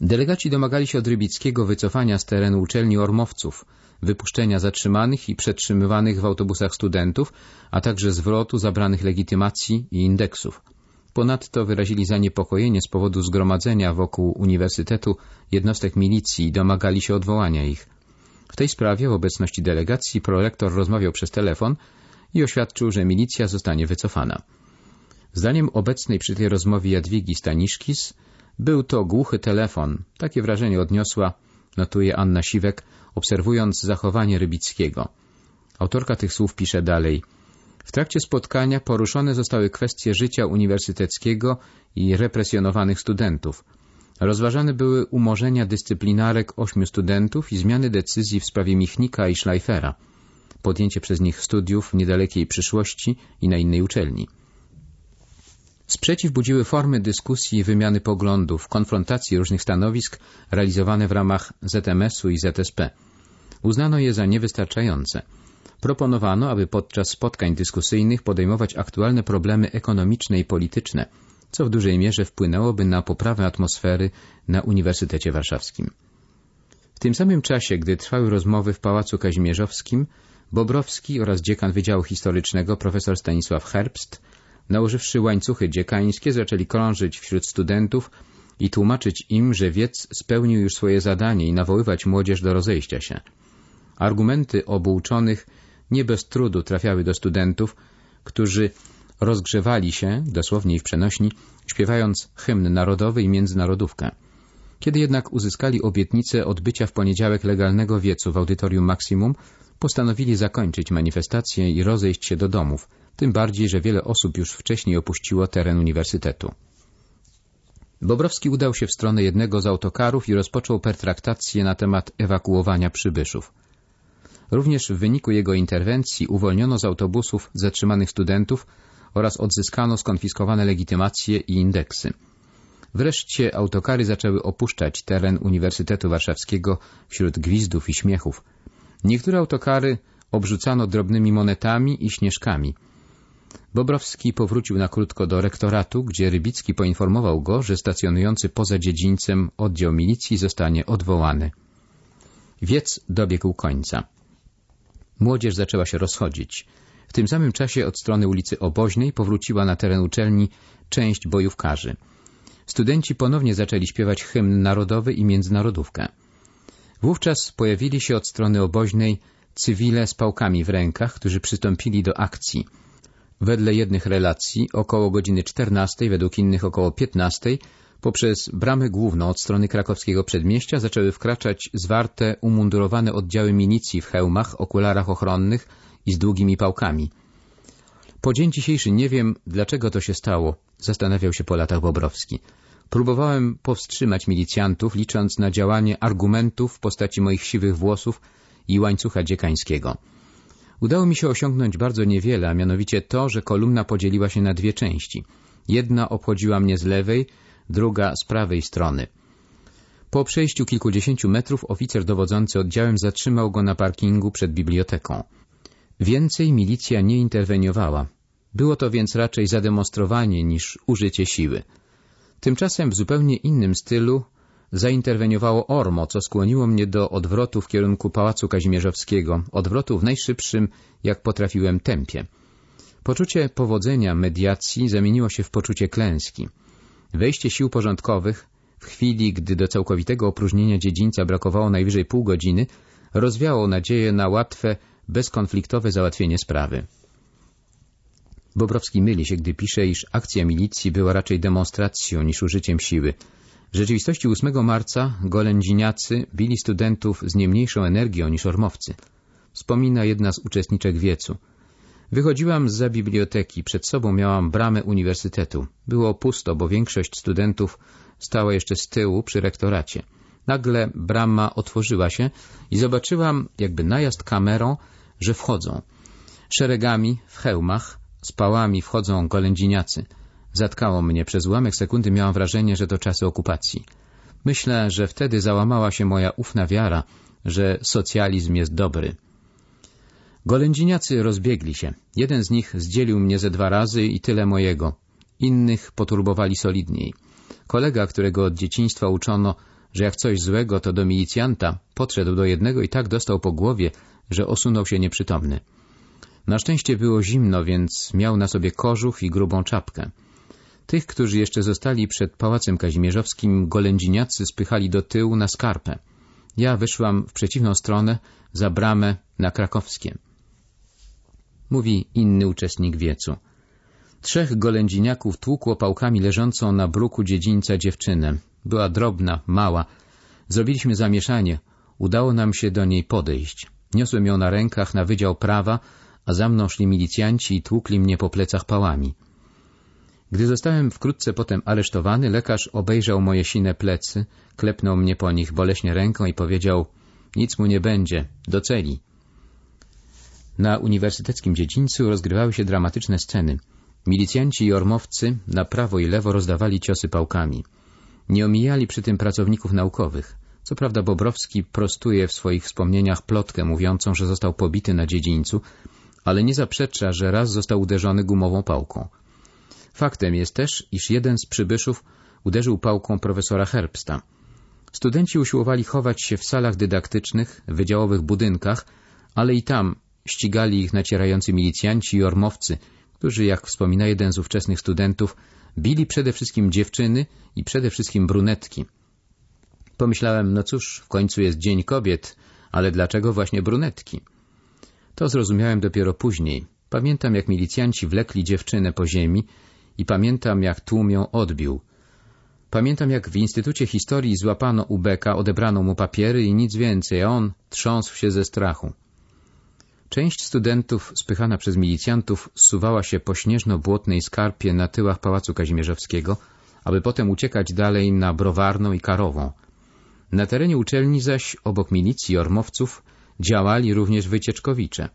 Delegaci domagali się od Rybickiego wycofania z terenu uczelni ormowców, wypuszczenia zatrzymanych i przetrzymywanych w autobusach studentów, a także zwrotu zabranych legitymacji i indeksów. Ponadto wyrazili zaniepokojenie z powodu zgromadzenia wokół uniwersytetu jednostek milicji i domagali się odwołania ich. W tej sprawie w obecności delegacji prorektor rozmawiał przez telefon i oświadczył, że milicja zostanie wycofana. Zdaniem obecnej przy tej rozmowie Jadwigi Staniszkis był to głuchy telefon. Takie wrażenie odniosła, notuje Anna Siwek, obserwując zachowanie Rybickiego. Autorka tych słów pisze dalej. W trakcie spotkania poruszone zostały kwestie życia uniwersyteckiego i represjonowanych studentów. Rozważane były umorzenia dyscyplinarek ośmiu studentów i zmiany decyzji w sprawie Michnika i Schleifera, podjęcie przez nich studiów w niedalekiej przyszłości i na innej uczelni. Sprzeciw budziły formy dyskusji i wymiany poglądów, konfrontacji różnych stanowisk realizowane w ramach ZMS-u i ZSP. Uznano je za niewystarczające. Proponowano, aby podczas spotkań dyskusyjnych podejmować aktualne problemy ekonomiczne i polityczne, co w dużej mierze wpłynęłoby na poprawę atmosfery na Uniwersytecie Warszawskim. W tym samym czasie, gdy trwały rozmowy w Pałacu Kazimierzowskim, Bobrowski oraz dziekan Wydziału Historycznego profesor Stanisław Herbst nałożywszy łańcuchy dziekańskie, zaczęli krążyć wśród studentów i tłumaczyć im, że wiec spełnił już swoje zadanie i nawoływać młodzież do rozejścia się. Argumenty obu uczonych nie bez trudu trafiały do studentów, którzy rozgrzewali się, dosłownie i w przenośni, śpiewając hymn narodowy i międzynarodówkę. Kiedy jednak uzyskali obietnicę odbycia w poniedziałek legalnego wiecu w audytorium Maksimum, postanowili zakończyć manifestację i rozejść się do domów, tym bardziej, że wiele osób już wcześniej opuściło teren uniwersytetu. Bobrowski udał się w stronę jednego z autokarów i rozpoczął pertraktację na temat ewakuowania przybyszów. Również w wyniku jego interwencji uwolniono z autobusów zatrzymanych studentów oraz odzyskano skonfiskowane legitymacje i indeksy. Wreszcie autokary zaczęły opuszczać teren Uniwersytetu Warszawskiego wśród gwizdów i śmiechów. Niektóre autokary obrzucano drobnymi monetami i śnieżkami. Bobrowski powrócił na krótko do rektoratu, gdzie Rybicki poinformował go, że stacjonujący poza dziedzińcem oddział milicji zostanie odwołany. Wiec dobiegł końca. Młodzież zaczęła się rozchodzić. W tym samym czasie od strony ulicy Oboźnej powróciła na teren uczelni część bojówkarzy. Studenci ponownie zaczęli śpiewać hymn narodowy i międzynarodówkę. Wówczas pojawili się od strony oboźnej cywile z pałkami w rękach, którzy przystąpili do akcji. Wedle jednych relacji około godziny 14, według innych około 15, poprzez bramę główną od strony krakowskiego przedmieścia zaczęły wkraczać zwarte, umundurowane oddziały milicji w hełmach, okularach ochronnych i z długimi pałkami. Po dzień dzisiejszy nie wiem, dlaczego to się stało, zastanawiał się po latach Bobrowski. Próbowałem powstrzymać milicjantów, licząc na działanie argumentów w postaci moich siwych włosów i łańcucha dziekańskiego. Udało mi się osiągnąć bardzo niewiele, a mianowicie to, że kolumna podzieliła się na dwie części. Jedna obchodziła mnie z lewej, druga z prawej strony. Po przejściu kilkudziesięciu metrów oficer dowodzący oddziałem zatrzymał go na parkingu przed biblioteką. Więcej milicja nie interweniowała. Było to więc raczej zademonstrowanie niż użycie siły. Tymczasem w zupełnie innym stylu zainterweniowało Ormo, co skłoniło mnie do odwrotu w kierunku Pałacu Kazimierzowskiego, odwrotu w najszybszym, jak potrafiłem, tempie. Poczucie powodzenia mediacji zamieniło się w poczucie klęski. Wejście sił porządkowych, w chwili, gdy do całkowitego opróżnienia dziedzińca brakowało najwyżej pół godziny, rozwiało nadzieję na łatwe, bezkonfliktowe załatwienie sprawy. Bobrowski myli się, gdy pisze, iż akcja milicji była raczej demonstracją niż użyciem siły. W rzeczywistości 8 marca golędziniacy bili studentów z nie mniejszą energią niż ormowcy. Wspomina jedna z uczestniczek wiecu. Wychodziłam za biblioteki, przed sobą miałam bramę uniwersytetu. Było pusto, bo większość studentów stała jeszcze z tyłu przy rektoracie. Nagle brama otworzyła się i zobaczyłam, jakby najazd kamerą, że wchodzą. Szeregami, w hełmach, z pałami wchodzą golędziniacy. Zatkało mnie. Przez ułamek sekundy miałam wrażenie, że to czasy okupacji. Myślę, że wtedy załamała się moja ufna wiara, że socjalizm jest dobry. Golędziniacy rozbiegli się. Jeden z nich zdzielił mnie ze dwa razy i tyle mojego. Innych poturbowali solidniej. Kolega, którego od dzieciństwa uczono, że jak coś złego to do milicjanta, podszedł do jednego i tak dostał po głowie, że osunął się nieprzytomny. Na szczęście było zimno, więc miał na sobie kożuch i grubą czapkę. Tych, którzy jeszcze zostali przed Pałacem Kazimierzowskim, golędziniacy spychali do tyłu na skarpę. Ja wyszłam w przeciwną stronę, za bramę na krakowskie. Mówi inny uczestnik wiecu. Trzech golędziniaków tłukło pałkami leżącą na bruku dziedzińca dziewczynę. Była drobna, mała. Zrobiliśmy zamieszanie. Udało nam się do niej podejść. Niosłem ją na rękach na Wydział Prawa, a za mną szli milicjanci i tłukli mnie po plecach pałami. Gdy zostałem wkrótce potem aresztowany, lekarz obejrzał moje sine plecy, klepnął mnie po nich boleśnie ręką i powiedział — nic mu nie będzie, do celi. Na uniwersyteckim dziedzińcu rozgrywały się dramatyczne sceny. Milicjanci i ormowcy na prawo i lewo rozdawali ciosy pałkami. Nie omijali przy tym pracowników naukowych. Co prawda Bobrowski prostuje w swoich wspomnieniach plotkę mówiącą, że został pobity na dziedzińcu, ale nie zaprzecza, że raz został uderzony gumową pałką. Faktem jest też, iż jeden z przybyszów uderzył pałką profesora Herbsta. Studenci usiłowali chować się w salach dydaktycznych, wydziałowych budynkach, ale i tam ścigali ich nacierający milicjanci i ormowcy, którzy, jak wspomina jeden z ówczesnych studentów, bili przede wszystkim dziewczyny i przede wszystkim brunetki. Pomyślałem, no cóż, w końcu jest Dzień Kobiet, Ale dlaczego właśnie brunetki? To zrozumiałem dopiero później. Pamiętam, jak milicjanci wlekli dziewczynę po ziemi i pamiętam, jak tłum ją odbił. Pamiętam, jak w Instytucie Historii złapano Ubeka, odebrano mu papiery i nic więcej, a on trząsł się ze strachu. Część studentów, spychana przez milicjantów, zsuwała się po śnieżno-błotnej skarpie na tyłach Pałacu Kazimierzowskiego, aby potem uciekać dalej na Browarną i Karową. Na terenie uczelni zaś, obok milicji i ormowców, działali również wycieczkowicze.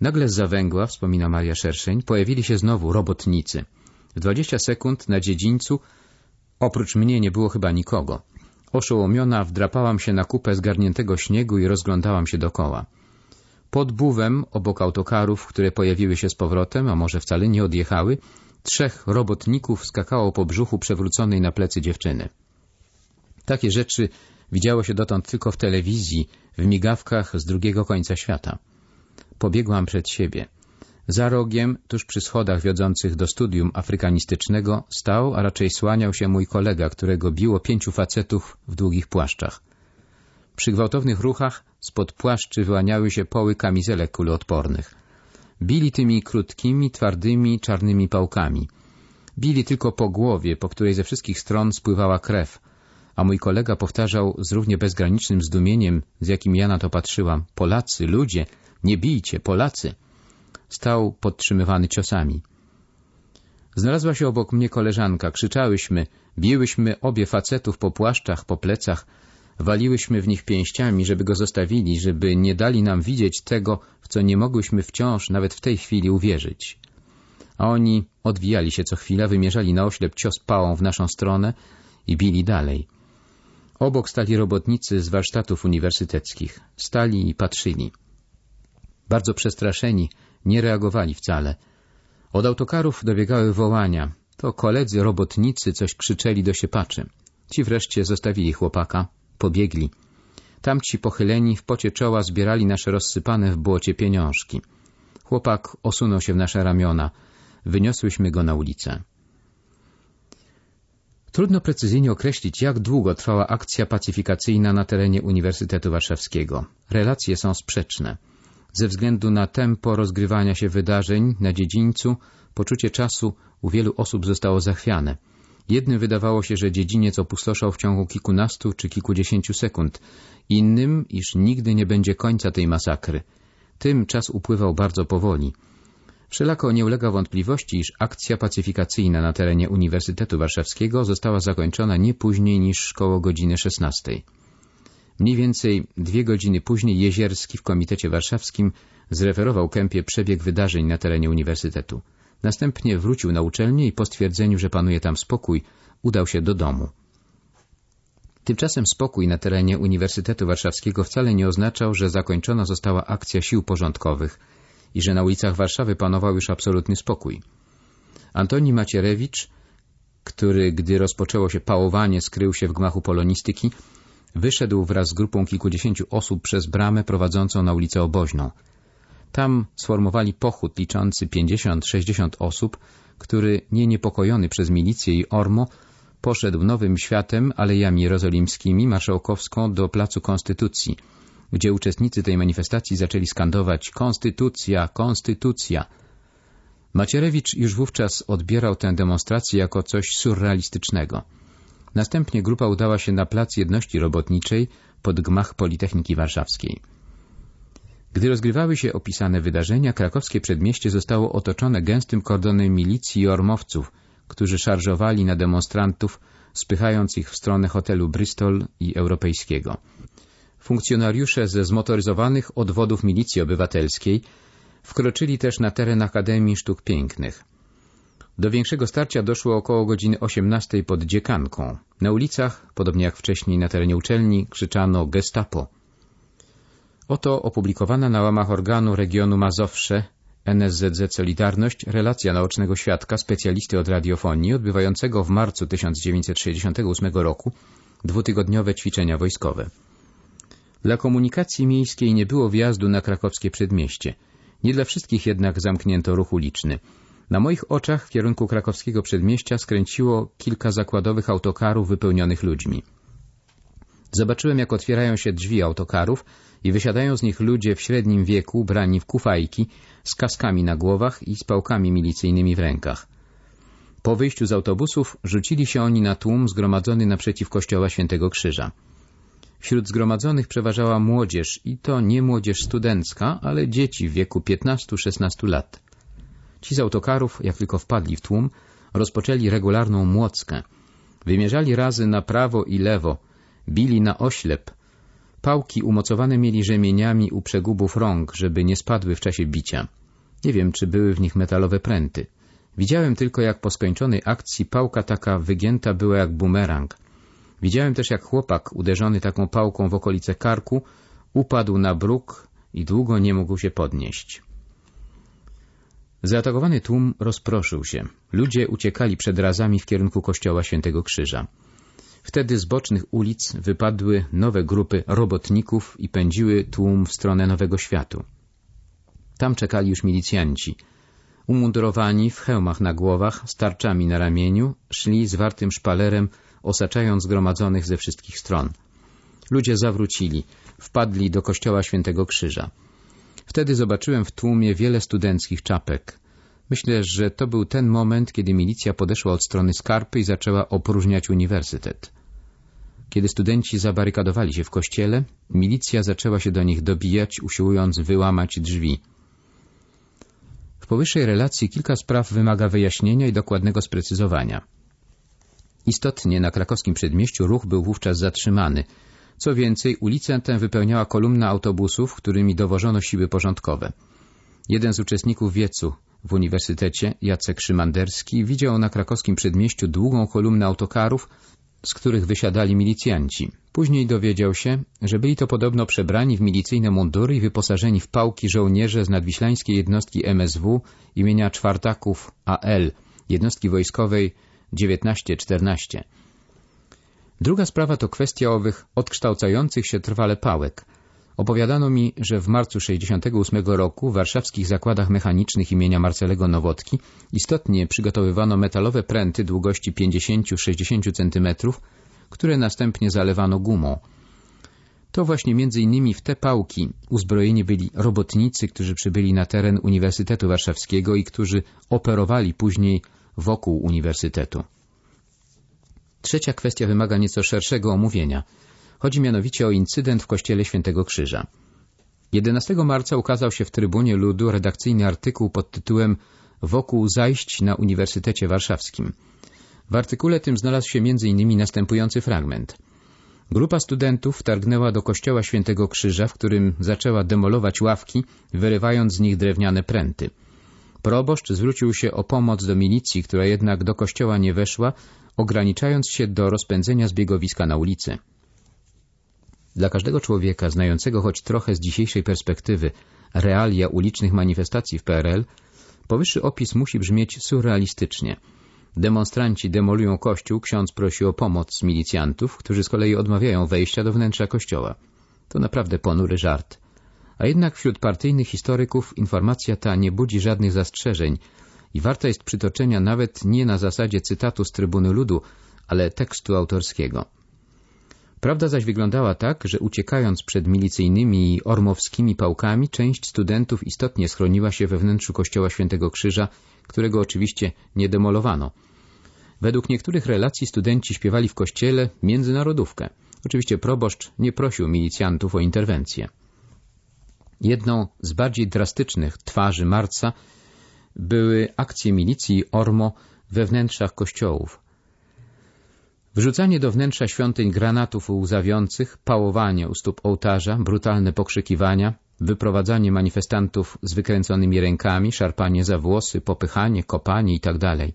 Nagle z zawęgła, wspomina Maria Szerszeń, pojawili się znowu robotnicy. W dwadzieścia sekund na dziedzińcu oprócz mnie nie było chyba nikogo. Oszołomiona wdrapałam się na kupę zgarniętego śniegu i rozglądałam się dokoła. Pod buwem, obok autokarów, które pojawiły się z powrotem, a może wcale nie odjechały, trzech robotników skakało po brzuchu przewróconej na plecy dziewczyny. Takie rzeczy widziało się dotąd tylko w telewizji, w migawkach z drugiego końca świata. Pobiegłam przed siebie. Za rogiem, tuż przy schodach wiodących do studium afrykanistycznego, stał, a raczej słaniał się mój kolega, którego biło pięciu facetów w długich płaszczach. Przy gwałtownych ruchach spod płaszczy wyłaniały się poły kamizelek kuloodpornych. Bili tymi krótkimi, twardymi, czarnymi pałkami. Bili tylko po głowie, po której ze wszystkich stron spływała krew, a mój kolega powtarzał z równie bezgranicznym zdumieniem, z jakim ja na to patrzyłam. Polacy, ludzie, nie bijcie, Polacy! Stał podtrzymywany ciosami. Znalazła się obok mnie koleżanka, krzyczałyśmy, biłyśmy obie facetów po płaszczach, po plecach, waliłyśmy w nich pięściami, żeby go zostawili, żeby nie dali nam widzieć tego, w co nie mogłyśmy wciąż nawet w tej chwili uwierzyć. A oni odwijali się co chwila, wymierzali na oślep cios pałą w naszą stronę i bili dalej. Obok stali robotnicy z warsztatów uniwersyteckich. Stali i patrzyli. Bardzo przestraszeni, nie reagowali wcale. Od autokarów dobiegały wołania. To koledzy robotnicy coś krzyczeli do siepaczy. Ci wreszcie zostawili chłopaka, pobiegli. Tamci pochyleni w pocie czoła zbierali nasze rozsypane w błocie pieniążki. Chłopak osunął się w nasze ramiona. Wyniosłyśmy go na ulicę. Trudno precyzyjnie określić, jak długo trwała akcja pacyfikacyjna na terenie Uniwersytetu Warszawskiego. Relacje są sprzeczne. Ze względu na tempo rozgrywania się wydarzeń na dziedzińcu, poczucie czasu u wielu osób zostało zachwiane. Jednym wydawało się, że dziedziniec opustoszał w ciągu kilkunastu czy kilkudziesięciu sekund, innym, iż nigdy nie będzie końca tej masakry. Tym czas upływał bardzo powoli. Wszelako nie ulega wątpliwości, iż akcja pacyfikacyjna na terenie Uniwersytetu Warszawskiego została zakończona nie później niż koło godziny 16. Mniej więcej dwie godziny później Jezierski w Komitecie Warszawskim zreferował Kępie przebieg wydarzeń na terenie Uniwersytetu. Następnie wrócił na uczelnię i po stwierdzeniu, że panuje tam spokój, udał się do domu. Tymczasem spokój na terenie Uniwersytetu Warszawskiego wcale nie oznaczał, że zakończona została akcja sił porządkowych i że na ulicach Warszawy panował już absolutny spokój. Antoni Macierewicz, który, gdy rozpoczęło się pałowanie, skrył się w gmachu polonistyki, wyszedł wraz z grupą kilkudziesięciu osób przez bramę prowadzącą na ulicę Oboźną. Tam sformowali pochód liczący 50-60 osób, który, nie niepokojony przez milicję i ormo, poszedł nowym światem, alejami jerozolimskimi, marszałkowską do Placu Konstytucji, gdzie uczestnicy tej manifestacji zaczęli skandować Konstytucja, Konstytucja. Macierewicz już wówczas odbierał tę demonstrację jako coś surrealistycznego. Następnie grupa udała się na Plac Jedności Robotniczej pod gmach Politechniki Warszawskiej. Gdy rozgrywały się opisane wydarzenia, krakowskie przedmieście zostało otoczone gęstym kordonem milicji i ormowców, którzy szarżowali na demonstrantów, spychając ich w stronę hotelu Bristol i Europejskiego. Funkcjonariusze ze zmotoryzowanych odwodów milicji obywatelskiej wkroczyli też na teren Akademii Sztuk Pięknych. Do większego starcia doszło około godziny 18 pod dziekanką. Na ulicach, podobnie jak wcześniej na terenie uczelni, krzyczano gestapo. Oto opublikowana na łamach organu regionu Mazowsze NSZZ Solidarność relacja naocznego świadka, specjalisty od radiofonii, odbywającego w marcu 1968 roku dwutygodniowe ćwiczenia wojskowe. Dla komunikacji miejskiej nie było wjazdu na krakowskie przedmieście. Nie dla wszystkich jednak zamknięto ruch uliczny. Na moich oczach w kierunku krakowskiego przedmieścia skręciło kilka zakładowych autokarów wypełnionych ludźmi. Zobaczyłem, jak otwierają się drzwi autokarów i wysiadają z nich ludzie w średnim wieku, brani w kufajki, z kaskami na głowach i z pałkami milicyjnymi w rękach. Po wyjściu z autobusów rzucili się oni na tłum zgromadzony naprzeciw kościoła Świętego Krzyża. Wśród zgromadzonych przeważała młodzież i to nie młodzież studencka, ale dzieci w wieku 15-16 lat. Ci z autokarów, jak tylko wpadli w tłum, rozpoczęli regularną młockę. Wymierzali razy na prawo i lewo, bili na oślep. Pałki umocowane mieli rzemieniami u przegubów rąk, żeby nie spadły w czasie bicia. Nie wiem, czy były w nich metalowe pręty. Widziałem tylko, jak po skończonej akcji pałka taka wygięta była jak bumerang. Widziałem też, jak chłopak, uderzony taką pałką w okolice karku, upadł na bruk i długo nie mógł się podnieść. Zaatakowany tłum rozproszył się. Ludzie uciekali przed razami w kierunku kościoła Świętego Krzyża. Wtedy z bocznych ulic wypadły nowe grupy robotników i pędziły tłum w stronę Nowego Światu. Tam czekali już milicjanci. Umundurowani w hełmach na głowach, z tarczami na ramieniu, szli zwartym szpalerem, osaczając zgromadzonych ze wszystkich stron. Ludzie zawrócili, wpadli do kościoła Świętego Krzyża. Wtedy zobaczyłem w tłumie wiele studenckich czapek. Myślę, że to był ten moment, kiedy milicja podeszła od strony skarpy i zaczęła opróżniać uniwersytet. Kiedy studenci zabarykadowali się w kościele, milicja zaczęła się do nich dobijać, usiłując wyłamać drzwi. W powyższej relacji kilka spraw wymaga wyjaśnienia i dokładnego sprecyzowania. Istotnie na krakowskim przedmieściu ruch był wówczas zatrzymany. Co więcej, ulicę tę wypełniała kolumna autobusów, którymi dowożono siły porządkowe. Jeden z uczestników wiecu w uniwersytecie, Jacek Szymanderski, widział na krakowskim przedmieściu długą kolumnę autokarów, z których wysiadali milicjanci. Później dowiedział się, że byli to podobno przebrani w milicyjne mundury i wyposażeni w pałki żołnierze z nadwiślańskiej jednostki MSW imienia Czwartaków AL, jednostki wojskowej 1914. Druga sprawa to kwestia owych odkształcających się trwale pałek. Opowiadano mi, że w marcu 68 roku w warszawskich zakładach mechanicznych imienia Marcelego Nowotki istotnie przygotowywano metalowe pręty długości 50-60 cm, które następnie zalewano gumą. To właśnie między innymi w te pałki uzbrojeni byli robotnicy, którzy przybyli na teren Uniwersytetu Warszawskiego i którzy operowali później wokół uniwersytetu. Trzecia kwestia wymaga nieco szerszego omówienia. Chodzi mianowicie o incydent w kościele Świętego Krzyża. 11 marca ukazał się w Trybunie Ludu redakcyjny artykuł pod tytułem Wokół zajść na Uniwersytecie Warszawskim. W artykule tym znalazł się m.in. następujący fragment. Grupa studentów wtargnęła do kościoła Świętego Krzyża, w którym zaczęła demolować ławki, wyrywając z nich drewniane pręty. Proboszcz zwrócił się o pomoc do milicji, która jednak do kościoła nie weszła, ograniczając się do rozpędzenia zbiegowiska na ulicy. Dla każdego człowieka znającego choć trochę z dzisiejszej perspektywy realia ulicznych manifestacji w PRL, powyższy opis musi brzmieć surrealistycznie. Demonstranci demolują kościół, ksiądz prosi o pomoc milicjantów, którzy z kolei odmawiają wejścia do wnętrza kościoła. To naprawdę ponury żart. A jednak wśród partyjnych historyków informacja ta nie budzi żadnych zastrzeżeń i warta jest przytoczenia nawet nie na zasadzie cytatu z Trybuny Ludu, ale tekstu autorskiego. Prawda zaś wyglądała tak, że uciekając przed milicyjnymi i ormowskimi pałkami, część studentów istotnie schroniła się we wnętrzu kościoła Świętego Krzyża, którego oczywiście nie demolowano. Według niektórych relacji studenci śpiewali w kościele międzynarodówkę. Oczywiście proboszcz nie prosił milicjantów o interwencję. Jedną z bardziej drastycznych twarzy marca były akcje milicji Ormo we wnętrzach kościołów. Wrzucanie do wnętrza świątyń granatów łzawiących, pałowanie u stóp ołtarza, brutalne pokrzykiwania, wyprowadzanie manifestantów z wykręconymi rękami, szarpanie za włosy, popychanie, kopanie itd. Tak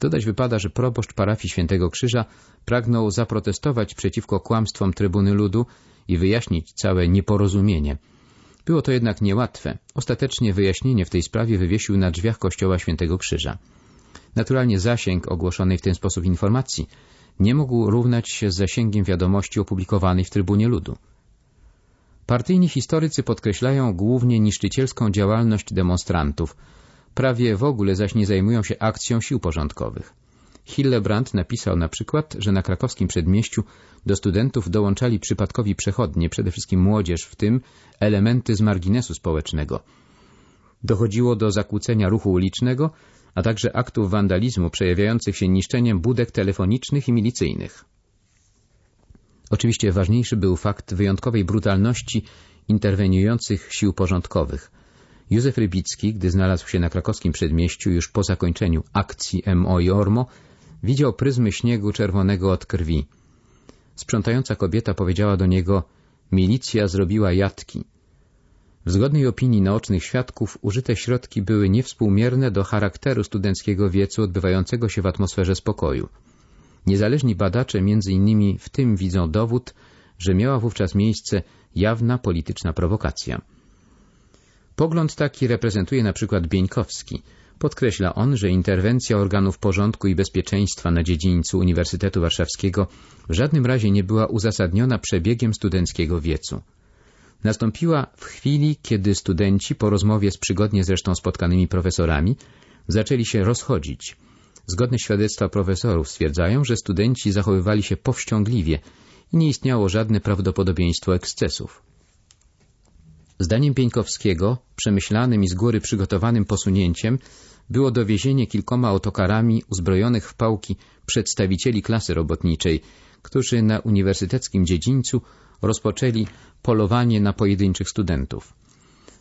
Dodać wypada, że proboszcz parafii Świętego Krzyża pragnął zaprotestować przeciwko kłamstwom Trybuny Ludu i wyjaśnić całe nieporozumienie – było to jednak niełatwe. Ostatecznie wyjaśnienie w tej sprawie wywiesił na drzwiach kościoła Świętego Krzyża. Naturalnie zasięg ogłoszonej w ten sposób informacji nie mógł równać się z zasięgiem wiadomości opublikowanej w Trybunie Ludu. Partyjni historycy podkreślają głównie niszczycielską działalność demonstrantów, prawie w ogóle zaś nie zajmują się akcją sił porządkowych. Hillebrand napisał na przykład, że na krakowskim przedmieściu do studentów dołączali przypadkowi przechodnie, przede wszystkim młodzież, w tym elementy z marginesu społecznego. Dochodziło do zakłócenia ruchu ulicznego, a także aktów wandalizmu przejawiających się niszczeniem budek telefonicznych i milicyjnych. Oczywiście ważniejszy był fakt wyjątkowej brutalności interweniujących sił porządkowych. Józef Rybicki, gdy znalazł się na krakowskim przedmieściu już po zakończeniu akcji MO i ORMO, widział pryzmy śniegu czerwonego od krwi. Sprzątająca kobieta powiedziała do niego — milicja zrobiła jatki. W zgodnej opinii naocznych świadków użyte środki były niewspółmierne do charakteru studenckiego wiecu odbywającego się w atmosferze spokoju. Niezależni badacze między innymi w tym widzą dowód, że miała wówczas miejsce jawna polityczna prowokacja. Pogląd taki reprezentuje na przykład Bieńkowski. Podkreśla on, że interwencja organów porządku i bezpieczeństwa na dziedzińcu Uniwersytetu Warszawskiego w żadnym razie nie była uzasadniona przebiegiem studenckiego wiecu. Nastąpiła w chwili, kiedy studenci, po rozmowie z przygodnie zresztą spotkanymi profesorami, zaczęli się rozchodzić. Zgodne świadectwa profesorów stwierdzają, że studenci zachowywali się powściągliwie i nie istniało żadne prawdopodobieństwo ekscesów. Zdaniem Pieńkowskiego, przemyślanym i z góry przygotowanym posunięciem było dowiezienie kilkoma autokarami uzbrojonych w pałki przedstawicieli klasy robotniczej, którzy na uniwersyteckim dziedzińcu rozpoczęli polowanie na pojedynczych studentów.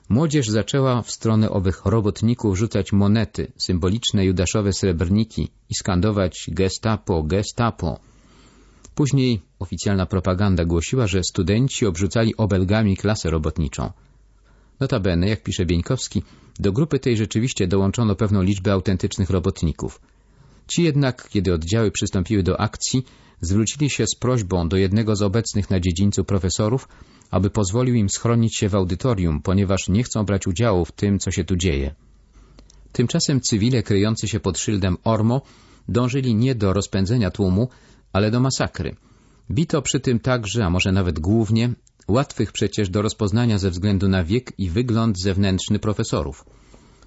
Młodzież zaczęła w stronę owych robotników rzucać monety, symboliczne judaszowe srebrniki i skandować gestapo, gestapo. Później oficjalna propaganda głosiła, że studenci obrzucali obelgami klasę robotniczą. Notabene, jak pisze Bieńkowski, do grupy tej rzeczywiście dołączono pewną liczbę autentycznych robotników. Ci jednak, kiedy oddziały przystąpiły do akcji, zwrócili się z prośbą do jednego z obecnych na dziedzińcu profesorów, aby pozwolił im schronić się w audytorium, ponieważ nie chcą brać udziału w tym, co się tu dzieje. Tymczasem cywile kryjący się pod szyldem Ormo dążyli nie do rozpędzenia tłumu, ale do masakry. Bito przy tym także, a może nawet głównie, łatwych przecież do rozpoznania ze względu na wiek i wygląd zewnętrzny profesorów.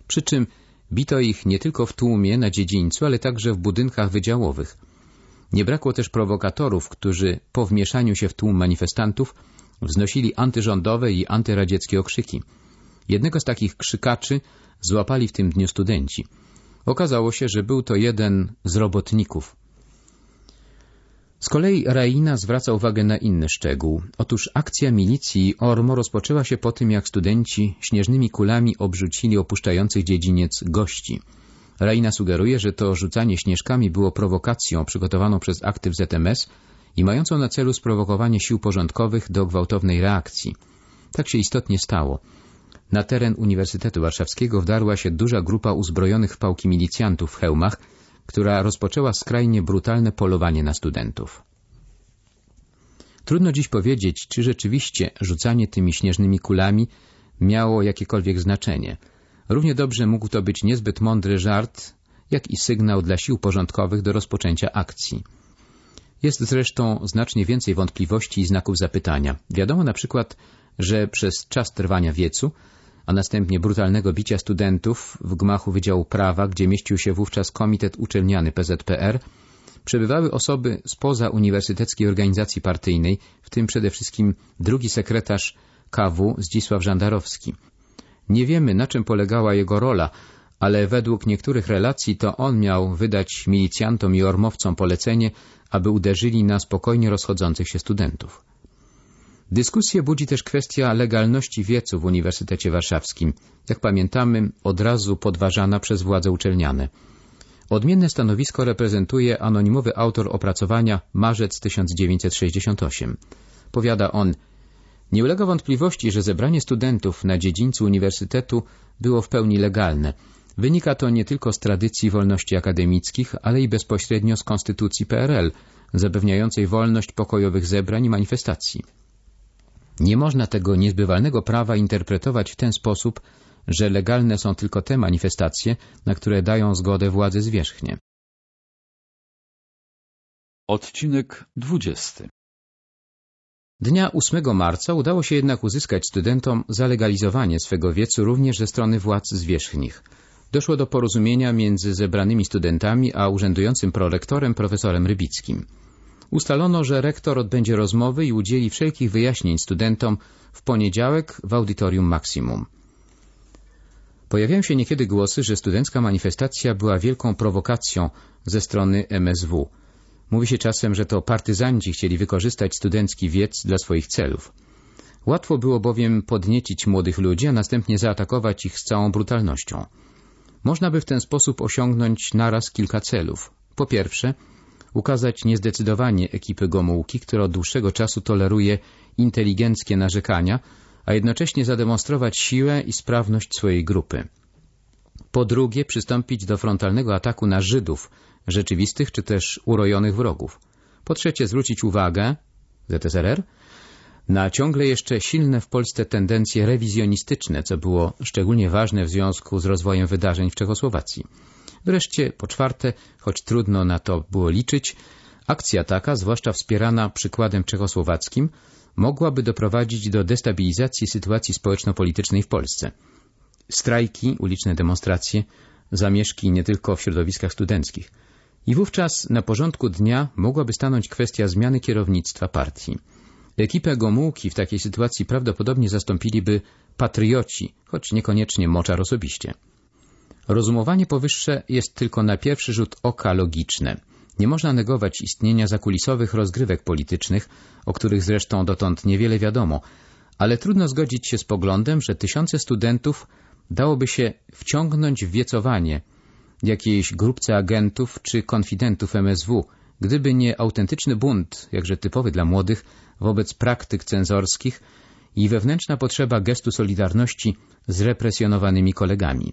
Przy czym bito ich nie tylko w tłumie na dziedzińcu, ale także w budynkach wydziałowych. Nie brakło też prowokatorów, którzy po wmieszaniu się w tłum manifestantów wznosili antyrządowe i antyradzieckie okrzyki. Jednego z takich krzykaczy złapali w tym dniu studenci. Okazało się, że był to jeden z robotników. Z kolei Raina zwraca uwagę na inny szczegół. Otóż akcja milicji Ormo rozpoczęła się po tym, jak studenci śnieżnymi kulami obrzucili opuszczających dziedziniec gości. Raina sugeruje, że to rzucanie śnieżkami było prowokacją przygotowaną przez aktyw ZMS i mającą na celu sprowokowanie sił porządkowych do gwałtownej reakcji. Tak się istotnie stało. Na teren Uniwersytetu Warszawskiego wdarła się duża grupa uzbrojonych w pałki milicjantów w hełmach, która rozpoczęła skrajnie brutalne polowanie na studentów. Trudno dziś powiedzieć, czy rzeczywiście rzucanie tymi śnieżnymi kulami miało jakiekolwiek znaczenie. Równie dobrze mógł to być niezbyt mądry żart, jak i sygnał dla sił porządkowych do rozpoczęcia akcji. Jest zresztą znacznie więcej wątpliwości i znaków zapytania. Wiadomo na przykład, że przez czas trwania wiecu a następnie brutalnego bicia studentów w gmachu Wydziału Prawa, gdzie mieścił się wówczas Komitet Uczelniany PZPR, przebywały osoby spoza uniwersyteckiej organizacji partyjnej, w tym przede wszystkim drugi sekretarz KW Zdzisław Żandarowski. Nie wiemy, na czym polegała jego rola, ale według niektórych relacji to on miał wydać milicjantom i ormowcom polecenie, aby uderzyli na spokojnie rozchodzących się studentów. Dyskusję budzi też kwestia legalności wiecu w Uniwersytecie Warszawskim, jak pamiętamy, od razu podważana przez władze uczelniane. Odmienne stanowisko reprezentuje anonimowy autor opracowania Marzec 1968. Powiada on, nie ulega wątpliwości, że zebranie studentów na dziedzińcu uniwersytetu było w pełni legalne. Wynika to nie tylko z tradycji wolności akademickich, ale i bezpośrednio z konstytucji PRL, zapewniającej wolność pokojowych zebrań i manifestacji. Nie można tego niezbywalnego prawa interpretować w ten sposób, że legalne są tylko te manifestacje, na które dają zgodę władze zwierzchnie. Odcinek 20 Dnia 8 marca udało się jednak uzyskać studentom zalegalizowanie swego wiecu również ze strony władz zwierzchnich. doszło do porozumienia między zebranymi studentami a urzędującym prorektorem profesorem Rybickim. Ustalono, że rektor odbędzie rozmowy i udzieli wszelkich wyjaśnień studentom w poniedziałek w audytorium Maximum. Pojawiają się niekiedy głosy, że studencka manifestacja była wielką prowokacją ze strony MSW. Mówi się czasem, że to partyzanci chcieli wykorzystać studencki wiec dla swoich celów. Łatwo było bowiem podniecić młodych ludzi, a następnie zaatakować ich z całą brutalnością. Można by w ten sposób osiągnąć naraz kilka celów. Po pierwsze, ukazać niezdecydowanie ekipy Gomułki, która od dłuższego czasu toleruje inteligenckie narzekania, a jednocześnie zademonstrować siłę i sprawność swojej grupy. Po drugie, przystąpić do frontalnego ataku na Żydów, rzeczywistych czy też urojonych wrogów. Po trzecie, zwrócić uwagę ZSRR na ciągle jeszcze silne w Polsce tendencje rewizjonistyczne, co było szczególnie ważne w związku z rozwojem wydarzeń w Czechosłowacji. Wreszcie, po czwarte, choć trudno na to było liczyć, akcja taka, zwłaszcza wspierana przykładem czechosłowackim, mogłaby doprowadzić do destabilizacji sytuacji społeczno-politycznej w Polsce. Strajki, uliczne demonstracje, zamieszki nie tylko w środowiskach studenckich. I wówczas na porządku dnia mogłaby stanąć kwestia zmiany kierownictwa partii. Ekipę Gomułki w takiej sytuacji prawdopodobnie zastąpiliby patrioci, choć niekoniecznie Moczar osobiście. Rozumowanie powyższe jest tylko na pierwszy rzut oka logiczne. Nie można negować istnienia zakulisowych rozgrywek politycznych, o których zresztą dotąd niewiele wiadomo, ale trudno zgodzić się z poglądem, że tysiące studentów dałoby się wciągnąć w wiecowanie jakiejś grupce agentów czy konfidentów MSW, gdyby nie autentyczny bunt, jakże typowy dla młodych, wobec praktyk cenzorskich i wewnętrzna potrzeba gestu solidarności z represjonowanymi kolegami.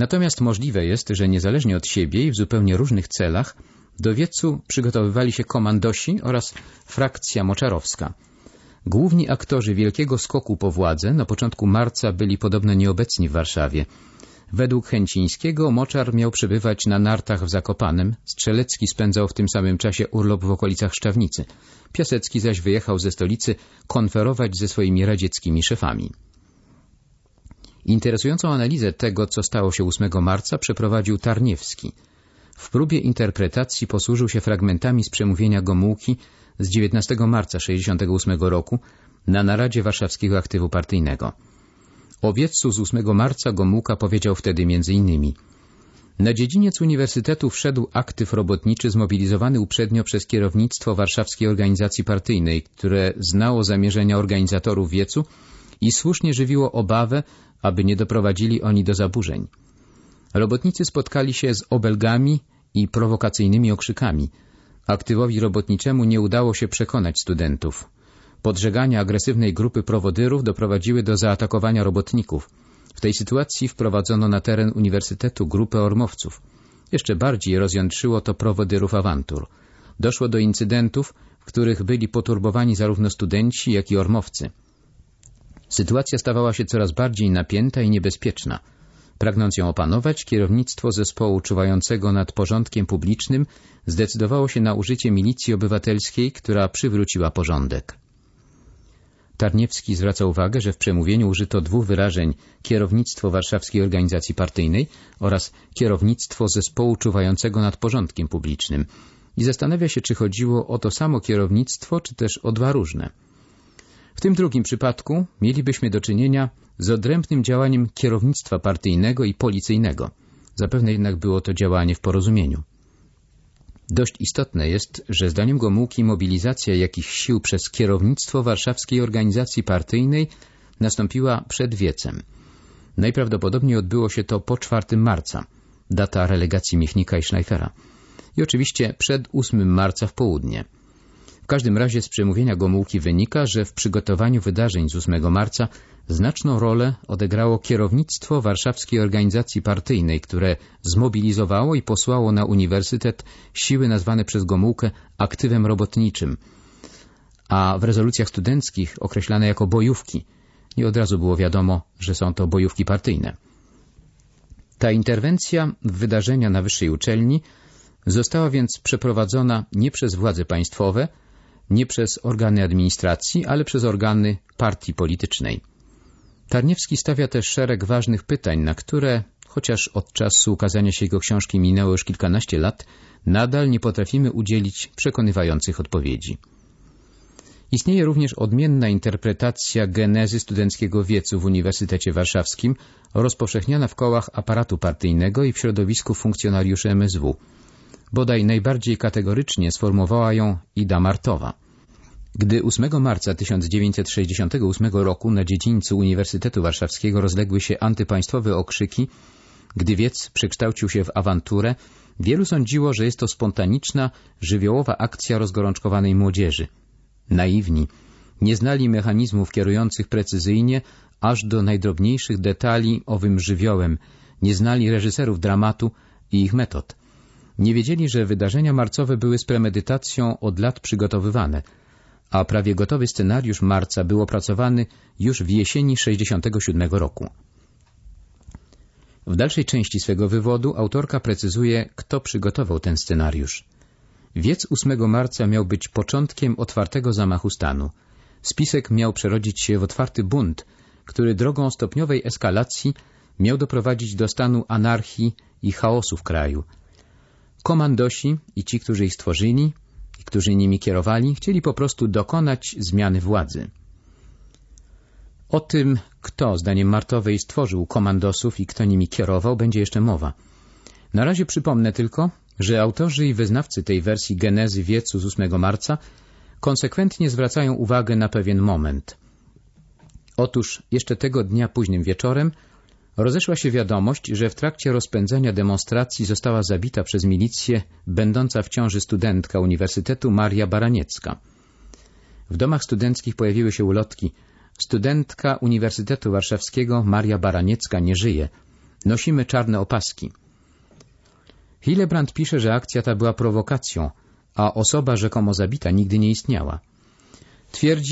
Natomiast możliwe jest, że niezależnie od siebie i w zupełnie różnych celach do wiecu przygotowywali się komandosi oraz frakcja moczarowska. Główni aktorzy wielkiego skoku po władzę na początku marca byli podobno nieobecni w Warszawie. Według Chęcińskiego Moczar miał przebywać na nartach w Zakopanem, Strzelecki spędzał w tym samym czasie urlop w okolicach Szczawnicy. Piasecki zaś wyjechał ze stolicy konferować ze swoimi radzieckimi szefami. Interesującą analizę tego, co stało się 8 marca, przeprowadził Tarniewski. W próbie interpretacji posłużył się fragmentami z przemówienia Gomułki z 19 marca 1968 roku na naradzie warszawskiego aktywu partyjnego. O wiecu z 8 marca Gomułka powiedział wtedy m.in. Na dziedziniec uniwersytetu wszedł aktyw robotniczy zmobilizowany uprzednio przez kierownictwo warszawskiej organizacji partyjnej, które znało zamierzenia organizatorów wiecu i słusznie żywiło obawę, aby nie doprowadzili oni do zaburzeń. Robotnicy spotkali się z obelgami i prowokacyjnymi okrzykami. Aktywowi robotniczemu nie udało się przekonać studentów. Podżegania agresywnej grupy prowodyrów doprowadziły do zaatakowania robotników. W tej sytuacji wprowadzono na teren uniwersytetu grupę ormowców. Jeszcze bardziej rozjątrzyło to prowodyrów awantur. Doszło do incydentów, w których byli poturbowani zarówno studenci, jak i ormowcy. Sytuacja stawała się coraz bardziej napięta i niebezpieczna. Pragnąc ją opanować, kierownictwo zespołu czuwającego nad porządkiem publicznym zdecydowało się na użycie milicji obywatelskiej, która przywróciła porządek. Tarniewski zwraca uwagę, że w przemówieniu użyto dwóch wyrażeń kierownictwo warszawskiej organizacji partyjnej oraz kierownictwo zespołu czuwającego nad porządkiem publicznym i zastanawia się, czy chodziło o to samo kierownictwo, czy też o dwa różne. W tym drugim przypadku mielibyśmy do czynienia z odrębnym działaniem kierownictwa partyjnego i policyjnego. Zapewne jednak było to działanie w porozumieniu. Dość istotne jest, że zdaniem Gomułki mobilizacja jakichś sił przez kierownictwo warszawskiej organizacji partyjnej nastąpiła przed wiecem. Najprawdopodobniej odbyło się to po 4 marca, data relegacji Michnika i Schneifera. I oczywiście przed 8 marca w południe każdym razie z przemówienia Gomułki wynika, że w przygotowaniu wydarzeń z 8 marca znaczną rolę odegrało kierownictwo warszawskiej organizacji partyjnej, które zmobilizowało i posłało na uniwersytet siły nazwane przez Gomułkę aktywem robotniczym, a w rezolucjach studenckich określane jako bojówki. I od razu było wiadomo, że są to bojówki partyjne. Ta interwencja w wydarzenia na wyższej uczelni została więc przeprowadzona nie przez władze państwowe, nie przez organy administracji, ale przez organy partii politycznej. Tarniewski stawia też szereg ważnych pytań, na które, chociaż od czasu ukazania się jego książki minęło już kilkanaście lat, nadal nie potrafimy udzielić przekonywających odpowiedzi. Istnieje również odmienna interpretacja genezy studenckiego wiecu w Uniwersytecie Warszawskim, rozpowszechniana w kołach aparatu partyjnego i w środowisku funkcjonariuszy MSW. Bodaj najbardziej kategorycznie sformułowała ją Ida Martowa. Gdy 8 marca 1968 roku na dziedzińcu Uniwersytetu Warszawskiego rozległy się antypaństwowe okrzyki, gdy wiec przekształcił się w awanturę, wielu sądziło, że jest to spontaniczna, żywiołowa akcja rozgorączkowanej młodzieży. Naiwni, nie znali mechanizmów kierujących precyzyjnie aż do najdrobniejszych detali owym żywiołem, nie znali reżyserów dramatu i ich metod. Nie wiedzieli, że wydarzenia marcowe były z premedytacją od lat przygotowywane, a prawie gotowy scenariusz marca był opracowany już w jesieni 67 roku. W dalszej części swego wywodu autorka precyzuje, kto przygotował ten scenariusz. Wiec 8 marca miał być początkiem otwartego zamachu stanu. Spisek miał przerodzić się w otwarty bunt, który drogą stopniowej eskalacji miał doprowadzić do stanu anarchii i chaosu w kraju. Komandosi i ci, którzy ich stworzyli i którzy nimi kierowali, chcieli po prostu dokonać zmiany władzy. O tym, kto, zdaniem Martowej, stworzył komandosów i kto nimi kierował, będzie jeszcze mowa. Na razie przypomnę tylko, że autorzy i wyznawcy tej wersji genezy wiecu z 8 marca konsekwentnie zwracają uwagę na pewien moment. Otóż jeszcze tego dnia późnym wieczorem rozeszła się wiadomość, że w trakcie rozpędzania demonstracji została zabita przez milicję będąca w ciąży studentka Uniwersytetu Maria Baraniecka. W domach studenckich pojawiły się ulotki Studentka Uniwersytetu Warszawskiego Maria Baraniecka nie żyje. Nosimy czarne opaski. Hillebrand pisze, że akcja ta była prowokacją, a osoba rzekomo zabita nigdy nie istniała. Twierdzi,